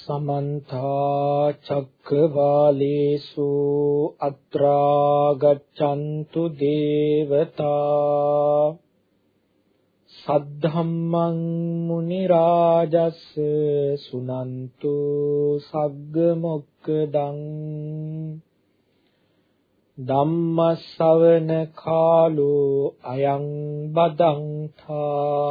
සමන්ත චක්කවාලේසු අත්‍රා ගච්ඡන්තු දේවතා සද්ධම්මං මුනි රාජස් සුනන්තු සග්ග මොක්කදං ධම්ම ශවන කාලෝ අයං බදං ථා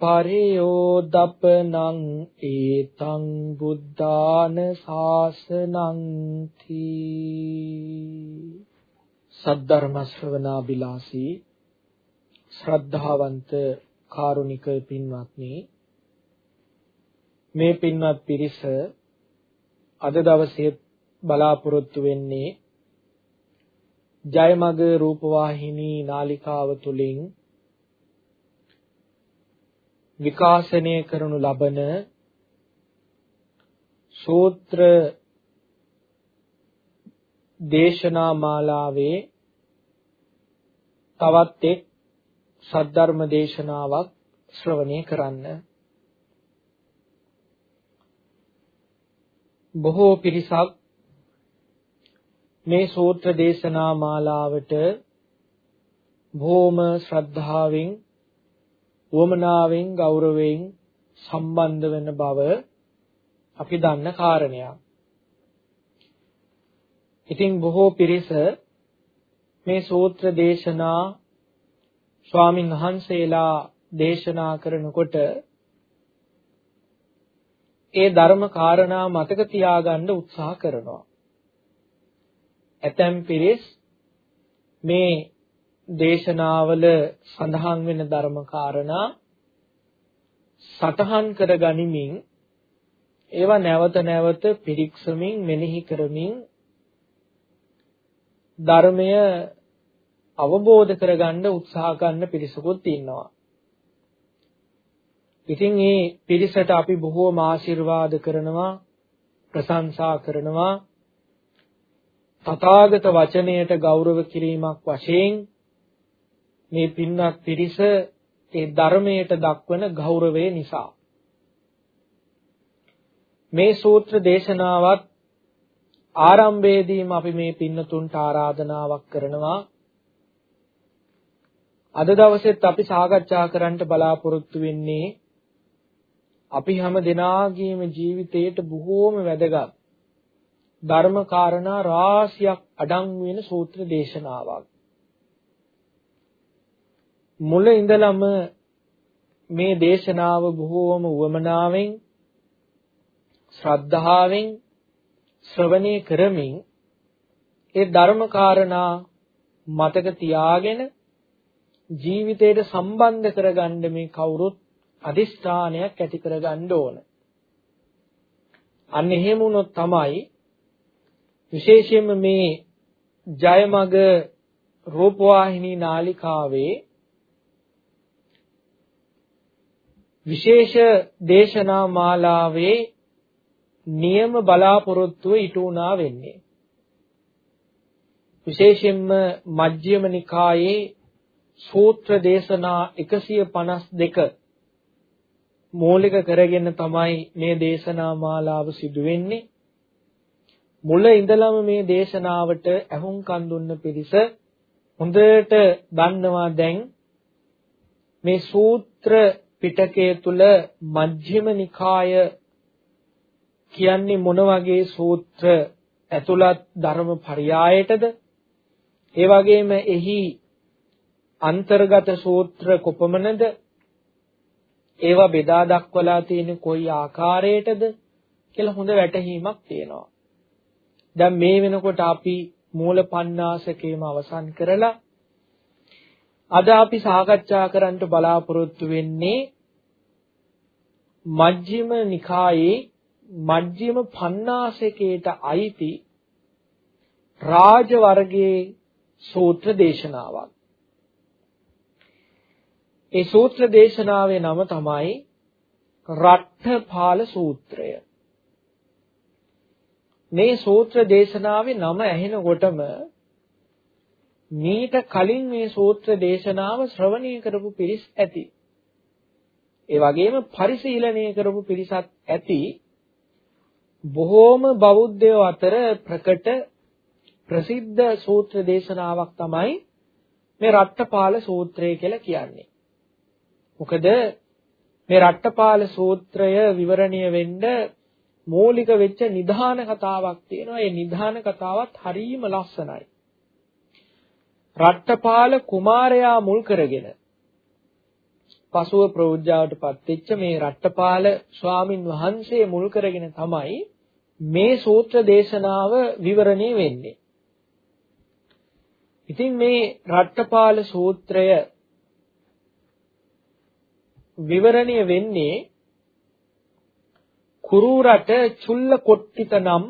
පරියෝදපනං ඒතං බුද්ධාන ශාසනං තී සද්ධර්ම ශ්‍රවණා බිලාසී ශ්‍රද්ධාවන්ත කාරුණික පින්වත්නි මේ පින්වත් පිරිස අද දවසේ බලාපොරොත්තු වෙන්නේ ජයමග රූපවාහිනී නාලිකාව තුලින් විකාශනය කරනු ලබන සූත්‍ර දේශනා මාලාවේ තවත් එක් සද්ධර්ම දේශනාවක් ශ්‍රවණය කරන්න. බොහෝ පිරිසක් මේ සූත්‍ර දේශනා මාලාවට බොහොම ශ්‍රද්ධාවෙන් උවමනාවෙන් ගෞරවයෙන් සම්බන්ධ වෙන බව අපි දන්න කාරණයක්. ඉතින් බොහෝ පිරිස මේ සූත්‍ර දේශනා ස්වාමින් වහන්සේලා දේශනා කරනකොට ඒ ධර්ම කාරණා මතක තියාගන්න උත්සාහ කරනවා. ඇතැම් පිරිස් මේ දේශනාවල සඳහන් වෙන ධර්ම කාරණා සටහන් කර ගනිමින් ඒවා නැවත නැවත පිරික්සමින් මෙනෙහි කරමින් ධර්මය අවබෝධ කරගන්න උත්සාහ ගන්න පිරිසකුත් ඉන්නවා. ඉතින් මේ පිරිසට අපි බොහෝම ආශිර්වාද කරනවා ප්‍රශංසා කරනවා තථාගත වචනයට ගෞරව කිරීමක් වශයෙන් මේ පින්වත් පිරිස ඒ ධර්මයට දක්වන ගෞරවය නිසා මේ සූත්‍ර දේශනාවත් ආරම්භයේදීම අපි මේ පින්නතුන්ට ආරාධනාවක් කරනවා අද දවසෙත් අපි සාකච්ඡා කරන්න බලාපොරොත්තු වෙන්නේ අපි හැම දිනාගේම ජීවිතයට බොහෝම වැදගත් ධර්ම කාරණා රාශියක් අඩංගු වෙන සූත්‍ර දේශනාවක්. මුල ඉඳලම මේ දේශනාව බොහෝම උවමනාවෙන් ශ්‍රද්ධාවෙන් ශ්‍රවණය කරමින් ඒ ධර්ම කාරණා මතක තියාගෙන ජීවිතයට සම්බන්ධ කරගන්න මේ කවුරුත් අදිෂ්ඨානයක් ඇති කරගන්න ඕන. අන්න එහෙම වුණොත් තමයි විශේෂයෙන්ම මේ ජයමග රූපවාහිනී නාලිකාවේ විශේෂ දේශනා මාලාවේ නියම බලාපොරොත්තුව ඉටු වුණා වෙන්නේ. විශේෂයෙන්ම මජ්ක්‍ධිම නිකායේ සූත්‍ර දේශනා 152 මූලික කරගෙන තමයි මේ දේශනා මාලාව සිදු වෙන්නේ. මුල ඉඳලම මේ දේශනාවට ඇහුම්කන් දුන්න පිරිස හොඳට දන්නවා දැන් මේ සූත්‍ර පිටකය තුල මජ්ක්‍ධිම නිකාය කියන්නේ මොන වගේ සූත්‍ර ඇතුළත් ධර්ම පරයයටද ඒ වගේම එහි අන්තර්ගත සූත්‍ර කොපමණද ඒවා බෙදා දක්වලා තියෙන කොයි ආකාරයටද කියලා හොඳ වැටහීමක් තියෙනවා. දැන් මේ වෙනකොට අපි මූල පණ්ණාසකේම අවසන් කරලා අද අපි සාකච්ඡා කරන්න බලාපොරොත්තු වෙන්නේ මජ්ක්‍ධිම නිකායේ මජ්ක්‍ධිම පණ්ණාසකේට අයිති රාජ වර්ගයේ සූත්‍ර දේශනාවක්. ඒ සූත්‍ර දේශනාවේ නම තමයි රට්ඨපාල සූත්‍රය. මේ සූත්‍ර දේශනාවේ නම ඇහෙනකොටම මීට කලින් මේ සූත්‍ර දේශනාව ශ්‍රවණය කරපු පිරිස් ඇති. ඒ වගේම පරිශීලනය කරපු පිරිසත් ඇති. බොහෝම බෞද්ධයෝ අතර ප්‍රකට ප්‍රසිද්ධ සූත්‍ර දේශනාවක් තමයි මේ රට්ටපාල සූත්‍රය කියලා කියන්නේ. මොකද මේ රට්ටපාල සූත්‍රය විවරණය වෙන්න මූලික වෙච්ච නිධාන කතාවක් තියෙනවා. ඒ නිධාන කතාවත් හරිම ලස්සනයි. රට්ටපාල කුමාරයා මුල් කරගෙන පසුව ප්‍රෞජ්‍යාවට පත්වෙච්ච මේ රට්ටපාල ස්වාමින් වහන්සේ මුල් කරගෙන තමයි මේ සූත්‍ර දේශනාව විවරණය වෙන්නේ. ඉතින් මේ රට්ටපාල සූත්‍රය විවරණය වෙන්නේ කුරු රට චුල්ල කොට්ටිත නම්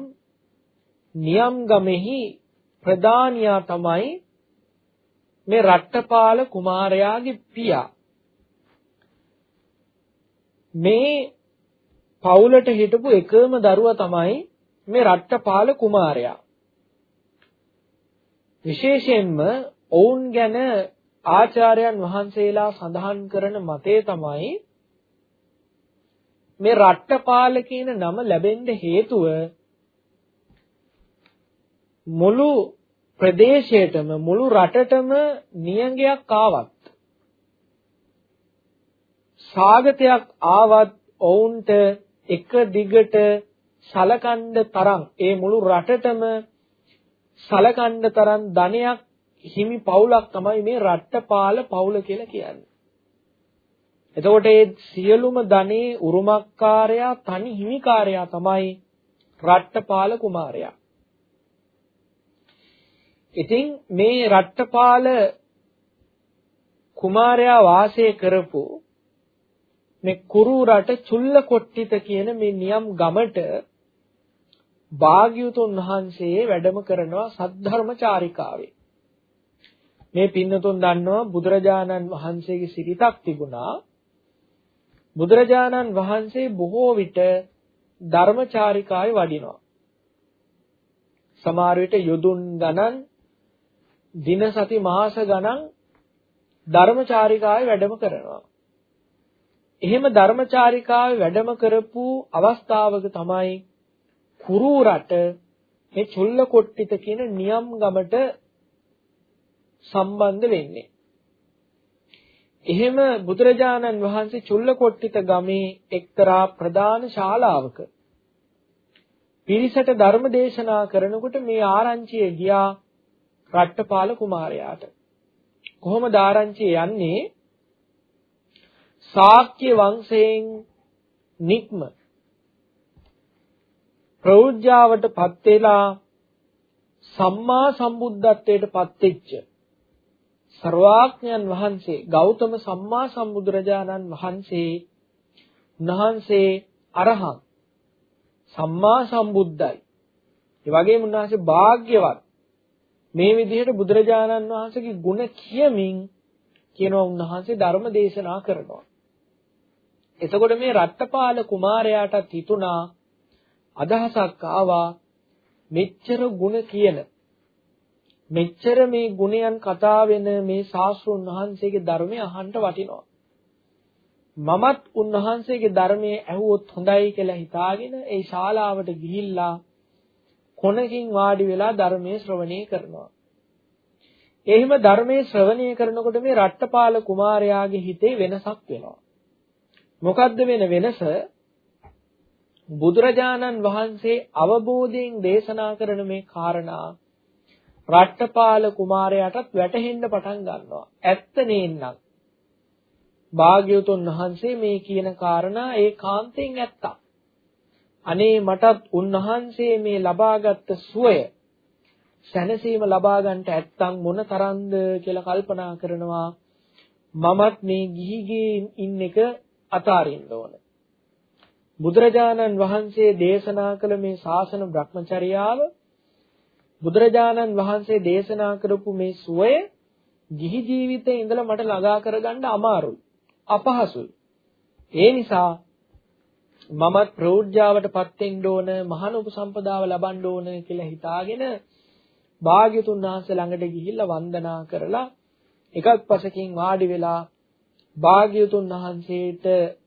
නියම් ගමෙහි ප්‍රධානියා තමයි මේ රට්ටපාල කුමාරයාගේ පියා. මේ පවුලට හිටපු එකම දරුවා තමයි මේ රට්ටපාල කුමාරයා. විශේෂයෙන්ම ඔවුන් ගැන ආචාර්යයන් වහන්සේලා සඳහන් කරන මතය තමයි මේ රට්ටපාල කියන නම ලැබෙන්න හේතුව මුළු ප්‍රදේශයටම මුළු රටටම නියඟයක් ආවත් සාගතයක් ආවත් ඔවුන්ට එක දිගට සලකන්න තරම් ඒ මුළු රටටම සලකන්න තරම් ධනයක් හිමි පවුලක් තමයි මේ රට්ටපාල පවුල කියලා කියන්නේ. එතකොට ඒ සියලුම ධනේ උරුමකාරයා තනි හිමිකාරයා තමයි රට්ටපාල කුමාරයා. ඉතින් මේ රට්ටපාල කුමාරයා වාසය කරපු මේ කුරු රට චුල්ලකොට්ටිත කියන මේ නියම් ගමට භාග්‍යවතුන් වහන්සේ වැඩම කරනවා සද්ධර්ම චාරිකාවේ. මේ පින්නතුන් දන්නවා බුදුරජාණන් වහන්සේගේ සිරිතක් තිබුණා. බුදුරජාණන් වහන්සේ බොහෝ විට ධර්මචාරිකාවේ වඩිනවා. සමහර විට යොදුන් ගණන් දින සති මාස ගණන් ධර්මචාරිකාවේ වැඩම කරනවා. එහෙම ධර්මචාරිකාවේ වැඩම කරපු අවස්ථාවක තමයි කුරු රට මේ චුල්ලකොට්ටිත කියන නියම් ගමට සම්බන්ධ වෙන්නේ. එහෙම බුදුරජාණන් වහන්සේ චුල්ලකොට්ටිත ගමේ එක්තරා ප්‍රධාන ශාලාවක පිරිසට ධර්ම දේශනා කරනකොට මේ ආරංචිය ගියා රට්ටපාල කුමාරයාට. කොහොමද ආරංචිය යන්නේ? ශාක්‍ය වංශයෙන් නික්ම ප්‍රෞජ්‍යාවට පත් වෙලා සම්මා සම්බුද්ධත්වයට පත් වෙච්ච සර්වාඥයන් වහන්සේ ගෞතම සම්මා සම්බුදුරජාණන් වහන්සේ උන්වහන්සේ අරහං සම්මා සම්බුද්ධයි. ඒ වගේම උන්වහන්සේ භාග්‍යවත් මේ විදිහට බුදුරජාණන් වහන්සේගේ ගුණ කියමින් කියනවා උන්වහන්සේ ධර්ම දේශනා කරනවා. එතකොට මේ රට්ටපාල කුමාරයාටත් හිතුණා අදහසක් ආවා මෙච්චර ಗುಣ කියන මෙච්චර මේ ගුණයන් කතා වෙන මේ ශාස්ත්‍රුන් වහන්සේගේ ධර්මය අහන්න වටිනවා. මමත් උන්වහන්සේගේ ධර්මයේ ඇහුවොත් හොඳයි කියලා හිතාගෙන ඒ ශාලාවට ගිහිල්ලා කොනකින් වාඩි වෙලා ධර්මයේ ශ්‍රවණය කරනවා. එහෙම ධර්මයේ ශ්‍රවණය කරනකොට මේ රට්ටපාල කුමාරයාගේ හිතේ වෙනසක් වෙනවා. මොකද්ද වෙන වෙනස? බුදුරජාණන් වහන්සේ අවබෝධයෙන් දේශනා කරන මේ කාරණා රට්ටපාල කුමාරයාටත් වැටහෙන්න පටන් ගන්නවා. ඇත්ත නේන්නම්. භාග්‍යවතුන් වහන්සේ මේ කියන කාරණා ඒකාන්තයෙන් ඇත්තක්. අනේ මටත් උන්වහන්සේ මේ ලබාගත් සුවය සැනසීම ලබා ගන්නට ඇත්තම් මොන තරම්ද කියලා කල්පනා කරනවා. මමත් මේ ගිහිගේ ඉන්න එක අතාරින්න ඕන. බුදුරජාණන් වහන්සේ දේශනා කළ මේ ශාසන භ්‍රමචර්යාව බුදුරජාණන් වහන්සේ දේශනා කරපු මේ සුවය ගිහි ජීවිතේ ඉඳලා මට ළඟා කරගන්න අමාරුයි අපහසුයි. ඒ නිසා මමත් ප්‍රෞಢ්‍යාවටපත් වෙන්න ඕන මහාන උපසම්පදාව ලබන්න ඕන කියලා හිතාගෙන භාග්‍යතුන් වහන්සේ ළඟට ගිහිල්ලා වන්දනා කරලා එකක් පසකින් වාඩි වෙලා භාග්‍යතුන් වහන්සේට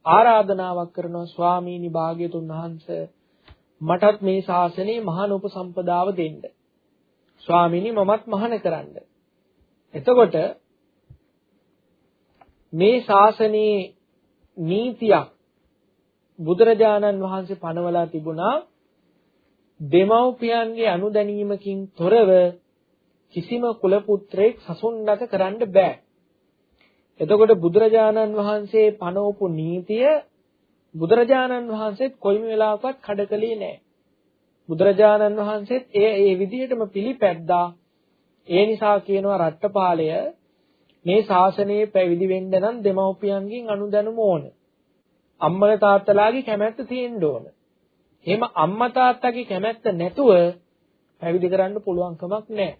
ආරාධනාවක් කරනවා ස්වාමීනි භාග්‍යතුන් වහන්සේ මටත් මේ ශාසනයේ මහාන උපසම්පදාව දෙන්න. ස්වාමීනි මමත් මහාන කරන්න. එතකොට මේ ශාසනයේ නීතියක් බුදුරජාණන් වහන්සේ පනවලා තිබුණා දෙමව්පියන්ගේ අනුදැනීමකින් තොරව කිසිම කුල පුත්‍රයෙක් සසුන්ගත කරන්න බෑ. එතකොට බුදුරජාණන් වහන්සේ පනවපු නීතිය බුදුරජාණන් වහන්සේත් කොයිම වෙලාවකවත් කඩකලේ නෑ. බුදුරජාණන් වහන්සේත් ඒ ඒ විදිහටම පිළිපැද්දා. ඒ නිසා කියනවා රට්ටපාලය මේ ශාසනයේ පැවිදි වෙන්න නම් දෙමව්පියන්ගෙන් අනුදැනුම ඕන. අම්මලා තාත්තලාගේ කැමැත්ත තියෙන්න ඕන. එහෙම අම්මා තාත්තගේ කැමැත්ත නැතුව පැවිදි කරන්න පුළුවන් කමක් නැහැ.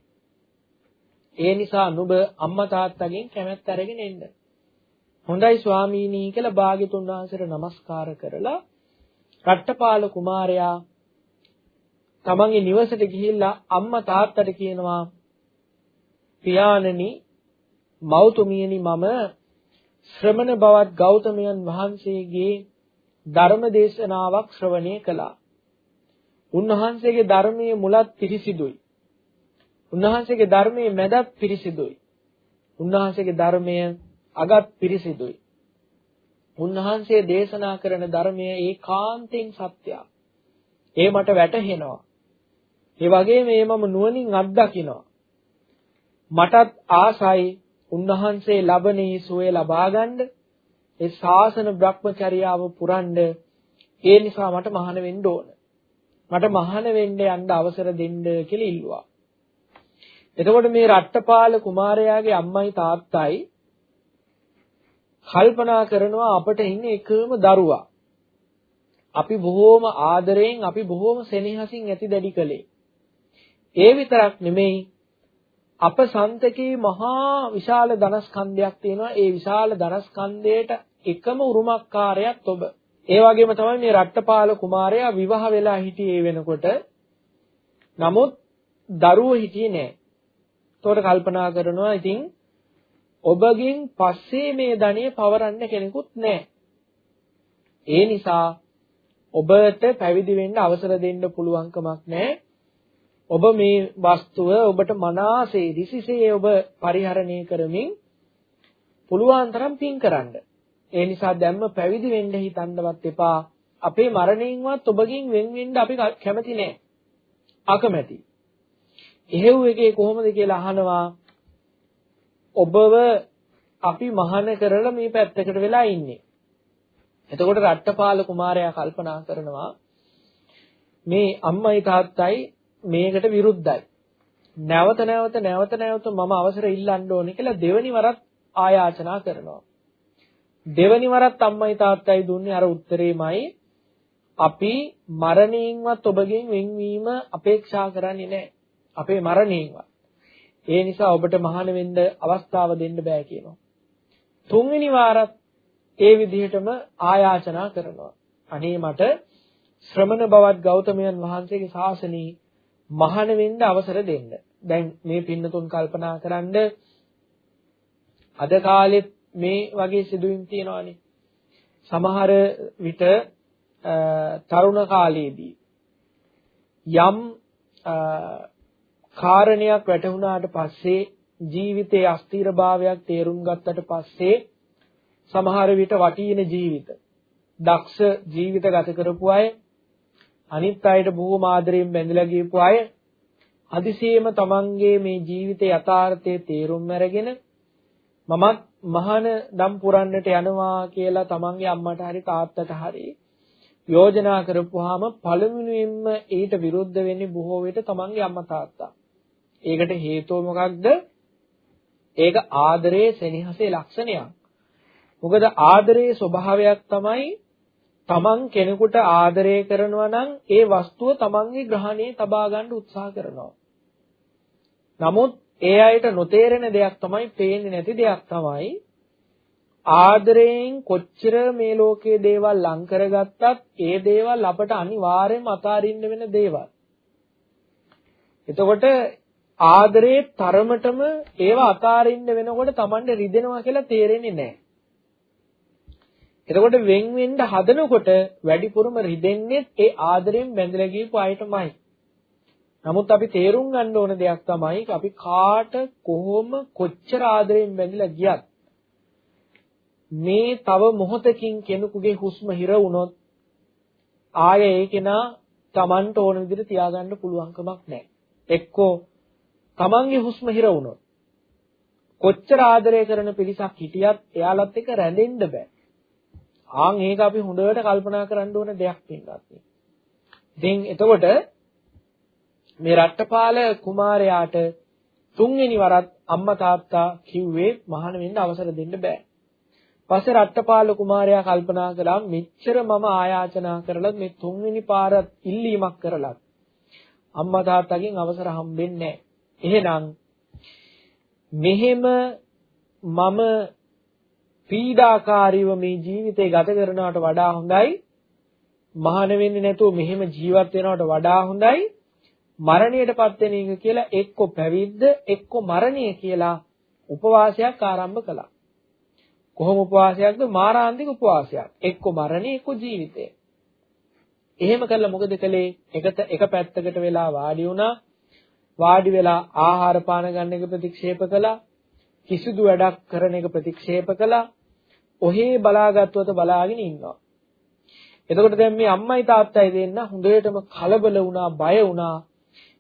ඒ නිසා නුඹ අම්මා තාත්තගෙන් කැමැත්ත අරගෙන එන්න. හොඳයි ස්වාමීනි කියලා භාග්‍යතුන් වහන්සේට নমස්කාර කරලා රට්ටපාල කුමාරයා තමන්ගේ නිවසට ගිහිල්ලා අම්මා තාත්තට කියනවා පියාණනි මෞතුමියනි මම ශ්‍රමණ බවත් ගෞතමයන් වහන්සේගේ ධර්ම දේශනාවක් ශ්‍රවණය කළා. උන්වහන්සේගේ ධර්මයේ මුලත් පිරිසිදුයි. උන්වහන්සේගේ ධර්මයේ මැදත් පිරිසිදුයි. උන්වහන්සේගේ ධර්මය අගත් පිරිසිදුයි. උන්වහන්සේ දේශනා කරන ධර්මය ඒකාන්තයෙන් සත්‍යයි. ඒ මට වැටහෙනවා. ඒ වගේම මේ මම නුවණින් අත්දකිනවා. මටත් ආසයි උන්වහන්සේ ලබනේ සුවේ ලබා ගන්න ඒ ශාසන භ්‍රමචර්යාව පුරන්න ඒ නිසා මට මහාන වෙන්න ඕන. මට මහාන වෙන්න යන්න අවසර දෙන්න කියලා ඉල්ලුවා. එතකොට මේ රට්ටපාල කුමාරයාගේ අම්මයි තාත්තයි කල්පනා කරනවා අපට ඉන්නේ එකම දරුවා. අපි බොහෝම ආදරයෙන් අපි බොහෝම සෙනෙහසින් ඇති දැඩි කළේ. ඒ විතරක් නෙමෙයි අප සන්තකේ මහා විශාල ධනස්කන්ධයක් තියෙනවා. ඒ විශාල ධනස්කන්ධයට එකම උරුමකාරයත් ඔබ. ඒ වගේම තමයි මේ රට්ටපාල කුමාරයා විවාහ වෙලා හිටියේ වෙනකොට. නමුත් දරුවෝ හිටියේ නෑ. ඒතකොට කල්පනා කරනවා ඉතින් ඔබගෙන් පස්සේ මේ ධනිය පවරන්න කෙනෙකුත් නෑ. ඒ නිසා ඔබට පැවිදි වෙන්න අවසර දෙන්න පුළුවන් කමක් නැහැ. ඔබ මේ වස්තුව ඔබට මනාසේ දිසිසේ ඔබ පරිහරණය කරමින් පුළුවන් තරම් පින් කරන්න. ඒ නිසා දැම්ම පැවිදි වෙන්න හිතන්නවත් එපා. අපේ මරණයෙන්වත් ඔබගෙන් වෙන් වෙන්න අපි කැමති නෑ. අකමැති. එහෙව් එකේ කොහොමද කියලා අහනවා. ඔබව අපි මහාන කරලා මේ පැත්තකට වෙලා ඉන්නේ. එතකොට රට්ටපාල කුමාරයා කල්පනා කරනවා මේ අම්මයි තාත්තයි මේකට විරුද්ධයි. නැවත නැවත නැවත නැවත මම අවසර ඉල්ලන්න ඕනේ කියලා දෙවනි වරත් ආයාචනා කරනවා. දෙවනි වරත් අම්මයි තාත්තයි දුන්නේ අර උත්තරේමයි අපි මරණයෙන්වත් ඔබගෙන් වෙන්වීම අපේක්ෂා කරන්නේ නැහැ. අපේ මරණයෙන්වත්. ඒ නිසා ඔබට මහාන වෙන්න අවස්ථාව දෙන්න බෑ කියනවා. තුන්වෙනි වාරත් ඒ විදිහටම ආයාචනා කරනවා. අනේ මට ශ්‍රමණ බවත් ගෞතමයන් වහන්සේගේ ශාසනයේ මහාන වෙන්න අවසර දෙන්න. දැන් මේ පින්නතුන් කල්පනා කරන්ඩ අද කාලෙත් මේ වගේ සිදුවීම් තියෙනවානේ. සමහර විට තරුණ කාලයේදී යම් කාරණයක් වැටහුණාට පස්සේ ජීවිතයේ අස්තිරභාවයක් තේරුම් ගත්තට පස්සේ සමහර විට වටින ජීවිත දක්ෂ ජීවිත ගත කරපු අය අනිත් අයට බොහොම ආදරයෙන් බැඳලා ගියපු අය හදිසියෙම තමන්ගේ මේ ජීවිතේ යථාර්ථයේ තේරුම් අරගෙන මමත් මහාන දම් පුරන්නට යනවා කියලා තමන්ගේ අම්මට හරි තාත්තට හරි යෝජනා කරපුවාම පළවෙනියෙන්ම ඊට විරුද්ධ වෙන්නේ බොහෝ විට තමන්ගේ අම්මා තාත්තා. ඒකට හේතුව මොකක්ද? ඒක ආදරයේ සෙනෙහසේ ලක්ෂණයක්. මොකද ආදරයේ ස්වභාවයක් තමයි තමන් කෙනෙකුට ආදරය කරනවා නම් ඒ වස්තුව තමන්ගේ ග්‍රහණයේ තබා ගන්න උත්සාහ කරනවා. නමුත් ඒ අයට නොතේරෙන දෙයක් තමයි පේන්නේ නැති දෙයක් තමයි ආදරයෙන් කොච්චර මේ ලෝකයේ දේවල් ලං කරගත්තත් ඒ දේවල් අපට අනිවාර්යයෙන්ම අතාරින්න වෙන දේවල්. එතකොට ආදරේ තරමටම ඒවා අතාරින්න වෙනකොට Tamande රිදෙනවා කියලා තේරෙන්නේ නැහැ. එතකොට වෙන් වෙන්න හදනකොට වැඩිපුරම රිදෙන්නේ ඒ ආදරයෙන් බැඳලා ගියපු අයටමයි. නමුත් අපි තේරුම් ගන්න ඕන දෙයක් තමයි අපි කාට කොහොම කොච්චර ආදරයෙන් බැඳලා ගියත් මේ තව මොහොතකින් කෙනෙකුගේ හුස්ම හිර වුණොත් ආය ඒ කෙනා Tamanට ඕන විදිහට තියාගන්න පුළුවන්කමක් නැහැ. එක්කෝ Tamanගේ හුස්ම හිර වුණොත් කොච්චර ආදරය කරන පිරිසක් හිටියත් එයාලත් එක්ක රැඳෙන්න බෑ. ආන් ඒක අපි හොඳට කල්පනා කරන්න ඕන දෙයක් පින්වත්. ඉතින් එතකොට මේ රට්ටපාල කුමාරයාට තුන්වෙනි වරත් අම්මා තාත්තා කිව්වේ මහාන වෙන්න අවසර දෙන්න බෑ. පස්සේ රට්ටපාල කුමාරයා කල්පනා කළා මෙච්චර මම ආයාචනා කරලත් මේ තුන්වෙනි පාරත් ඉල්ලීමක් කරලත් අම්මා තාත්තගෙන් අවසර හම්බෙන්නේ එහෙනම් මෙහෙම මම පීඩාකාරීව මේ ජීවිතේ ගත කරනවට වඩා හොඳයි මහාන වෙන්නේ නැතුව මෙහෙම ජීවත් වෙනවට වඩා හොඳයි මරණයටපත් වෙන එක කියලා එක්ක පැවිද්ද එක්ක මරණය කියලා උපවාසයක් ආරම්භ කළා. කොහොම උපවාසයක්ද? මාරාන්තික උපවාසයක්. එක්ක මරණය එක්ක ජීවිතය. එහෙම කළා මොකද කළේ? එක එක පැත්තකට වෙලා වාඩි වුණා. වාඩි වෙලා ආහාර පාන ගන්න එක ප්‍රතික්ෂේප කළා. කිසිදු වැඩක් කරන එක ප්‍රතික්ෂේප කළා. ඔහේ බලාගත්වත බලාගෙන ඉන්නවා. එතකොට දැන් මේ අම්මයි තාත්තයි දෙන්න හොඳටම කලබල වුණා, බය වුණා.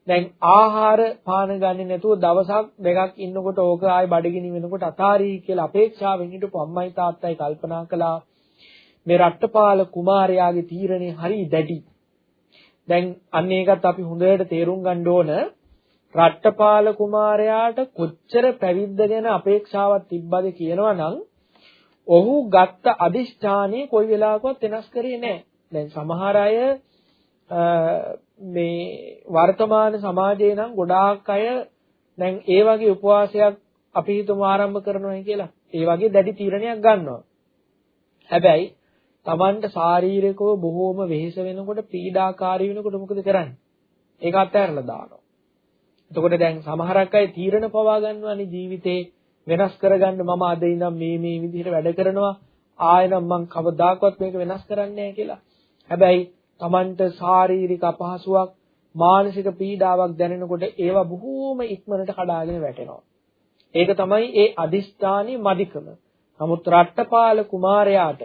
දැන් ආහාර පාන ගන්නේ නැතුව දවසක් දෙකක් ඉන්නකොට ඕක ආයි බඩගිනි වෙනකොට අතාරී කියලා අපේක්ෂාවෙන් හිටපු අම්මයි තාත්තයි කල්පනා කළා මේ රට්ටපාල කුමාරයාගේ තීරණය හරි දැඩි. දැන් අන්න ඒකත් අපි හොඳට තේරුම් ගන්න ඕන රට්ටපාල කුමාරයාට කොච්චර පැවිද්ද ගැන අපේක්ෂාවක් තිබ්බද කියනවා නම් ඔහු ගත්ත අදිෂ්ඨානය කොයි වෙලාවකවත් වෙනස් කරේ නැහැ. දැන් සමහර අය මේ වර්තමාන සමාජයේ නම් ගොඩාක් අය දැන් ඒ වගේ උපවාසයක් අපි හිතමු ආරම්භ කරනවා කියලා. ඒ වගේ දැඩි තීරණයක් ගන්නවා. හැබැයි Tamanට ශාරීරිකව බොහෝම වෙහෙස වෙනකොට පීඩාකාරී වෙනකොට මොකද කරන්නේ? ඒක අත්හැරලා දානවා. එතකොට දැන් සමහරක් අය තීරණ පවා ගන්නවානේ ජීවිතේ වෙනස් කරගන්න මම අද ඉඳන් මේ මේ විදිහට වැඩ කරනවා ආයෙනම් මං කවදාකවත් මේක වෙනස් කරන්නේ නැහැ කියලා. හැබැයි Tamanට ශාරීරික අපහසුාවක් මානසික පීඩාවක් දැනෙනකොට ඒවා බොහෝම ඉක්මනට කඩාගෙන වැටෙනවා. ඒක තමයි ඒ අදිස්ථානයේ මදිකම. නමුත් රට්ටපාල කුමාරයාට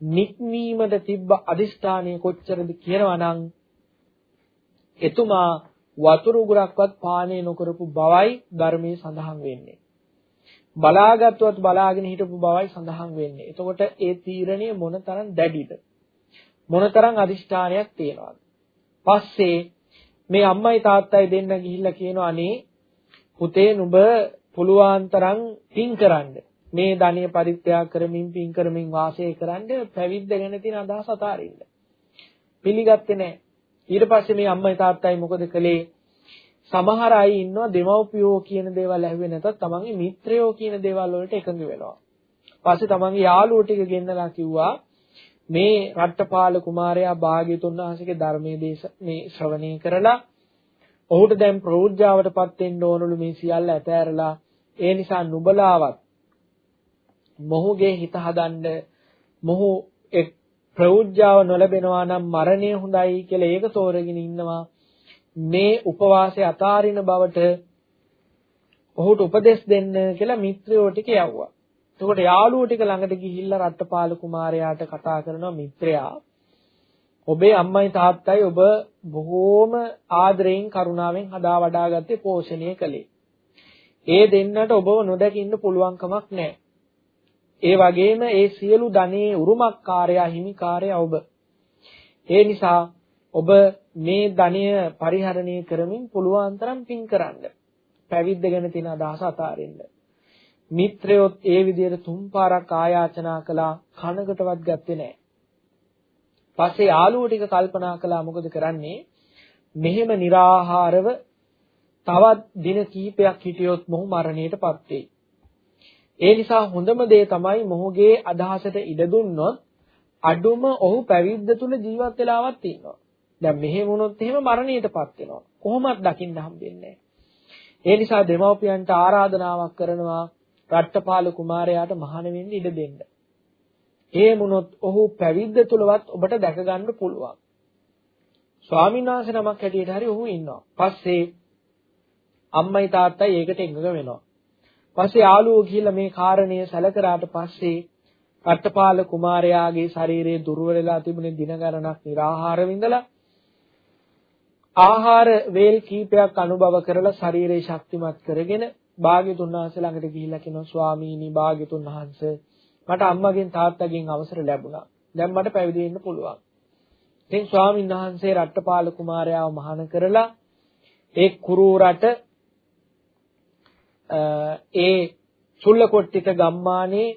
නික්මීමට තිබ්බ අදිස්ථානය කොච්චරද කියනවා නම් එතුමා වතුරු උගුරක්වත් පානය නොකරපු බවයි ධර්මයේ සඳහන් වෙන්නේ. බලාගත්වත් බලාගෙන හිටපු බවයි සඳහන් වෙන්නේ. එතකොට ඒ තීරණය මොනතරම් දැඩිද? මොනතරම් අදිෂ්ඨානයක් තියනවද? පස්සේ මේ අම්මයි තාත්තයි දෙන්න ගිහිල්ලා කියනවා අනේ පුතේ නුඹ පුළුවන් තරම් පින් කරන්න. මේ ධනිය පරිත්‍යාග කරමින් පින් කරමින් වාසය කරන්න පැවිද්ද ගැන තියෙන අදහස අතාරින්න. පිළිගත්තේ නැහැ. ඊට පස්සේ මේ අම්මයි තාත්තයි මොකද කළේ? සමහර අය ඉන්නවා දෙමව්පියෝ කියන දේවල් ඇහුවේ නැතත් තමන්ගේ මිත්‍රයෝ කියන දේවල් වලට එකඟ වෙනවා. පස්සේ තමන්ගේ යාළුවෝ ටික ගෙන්නලා කිව්වා මේ රට්ටපාල කුමාරයා භාග්‍යතුන් වහන්සේගේ ධර්මයේ දේශ මේ ශ්‍රවණය කරලා ඔහුට දැන් ප්‍රෞද්ධාවටපත් වෙන්න ඕනලු මේ සියල්ල ඇතෑරලා ඒ නිසා නුබලාවත් මොහුගේ හිත හදන්න මොහු එක් ප්‍රෞද්ධාව නොලැබෙනවා නම් මරණය හොඳයි කියලා ඒක තෝරගෙන ඉන්නවා මේ උපවාසය අතාරින බවට ඔහුට උපදෙස් දෙන්න කියලා මිත්‍රයෝ ටික යවුවා. එතකොට යාළුවෝ ටික ළඟට ගිහිල්ලා රට්ටපාල කුමාරයාට කතා කරනවා මිත්‍රයා ඔබේ අම්මයි තාත්තයි ඔබ බොහෝම ආදරයෙන් කරුණාවෙන් හදා වඩාගත්තේ පෝෂණය කළේ. ඒ දෙන්නට ඔබව නොදකින්න පුළුවන්කමක් නැහැ. ඒ වගේම ඒ සියලු ධනේ උරුමකාරයා හිමිකාරයා ඔබ. ඒ නිසා ඔබ මේ ධනය පරිහරණය කරමින් පුළුවන් තරම් පින් කරන්න. පැවිද්ද ගැන තියෙන අදහස අතාරින්න. මිත්‍රයොත් ඒ විදිහට තුන් පාරක් ආයාචනා කළා කනකටවත් ගත්තේ නැහැ. පස්සේ යාළුවෝ ටික කල්පනා කළා මොකද කරන්නේ? මෙහෙම निराහාරව තවත් දින කිහිපයක් හිටියොත් මොහු මරණයටපත් වෙයි. ඒ නිසා හොඳම දේ තමයි මොහුගේ අදහසට ඉඩ දුන්නොත් අඩුම ඔහු පැවිද්ද තුල ජීවත් වෙලාවක් තියෙනවා. දැන් මෙහෙම වුණොත් එහෙම මරණයටපත් වෙනවා. කොහොමත් දකින්න හම්බෙන්නේ ඒ නිසා දෙමව්පියන්ට ආරාධනාවක් කරනවා රට්ටපාල කුමාරයාට මහාන වෙන්න ඉඩ දෙන්න. එහෙම වුණොත් ඔහු පැවිද්ද තුලවත් ඔබට දැක ගන්න පුළුවන්. ස්වාමීන් වහන්සේ නමක් හැටියට හරි ඔහු ඉන්නවා. පස්සේ අම්මයි තාත්තයි ඒකට එකඟ වෙනවා. පස්සේ යාළුවෝ ගිහිල්ලා මේ කාරණය සැලකරාට පස්සේ රට්ටපාල කුමාරයාගේ ශරීරය දුර්වල වෙලා තිබුණේ දින ගණනක් निराහාර විඳලා ආහාර වේල් කීපයක් අනුභව කරලා ශරීරය ශක්තිමත් කරගෙන භාග්‍යතුන් වහන්සේ ළඟට ගිහිල්ලා කියනවා ස්වාමීනි භාග්‍යතුන් වහන්සේ මට අම්මගෙන් තාත්තගෙන් අවසර ලැබුණා. දැන් මට පැවිදි වෙන්න පුළුවන්. ඉතින් ස්වාමීන් වහන්සේ රට්ටපාල කුමාරයාව මහාන කරලා ඒ කුරු රට ඒ චුල්ලකොට්ටිත ගම්මානේ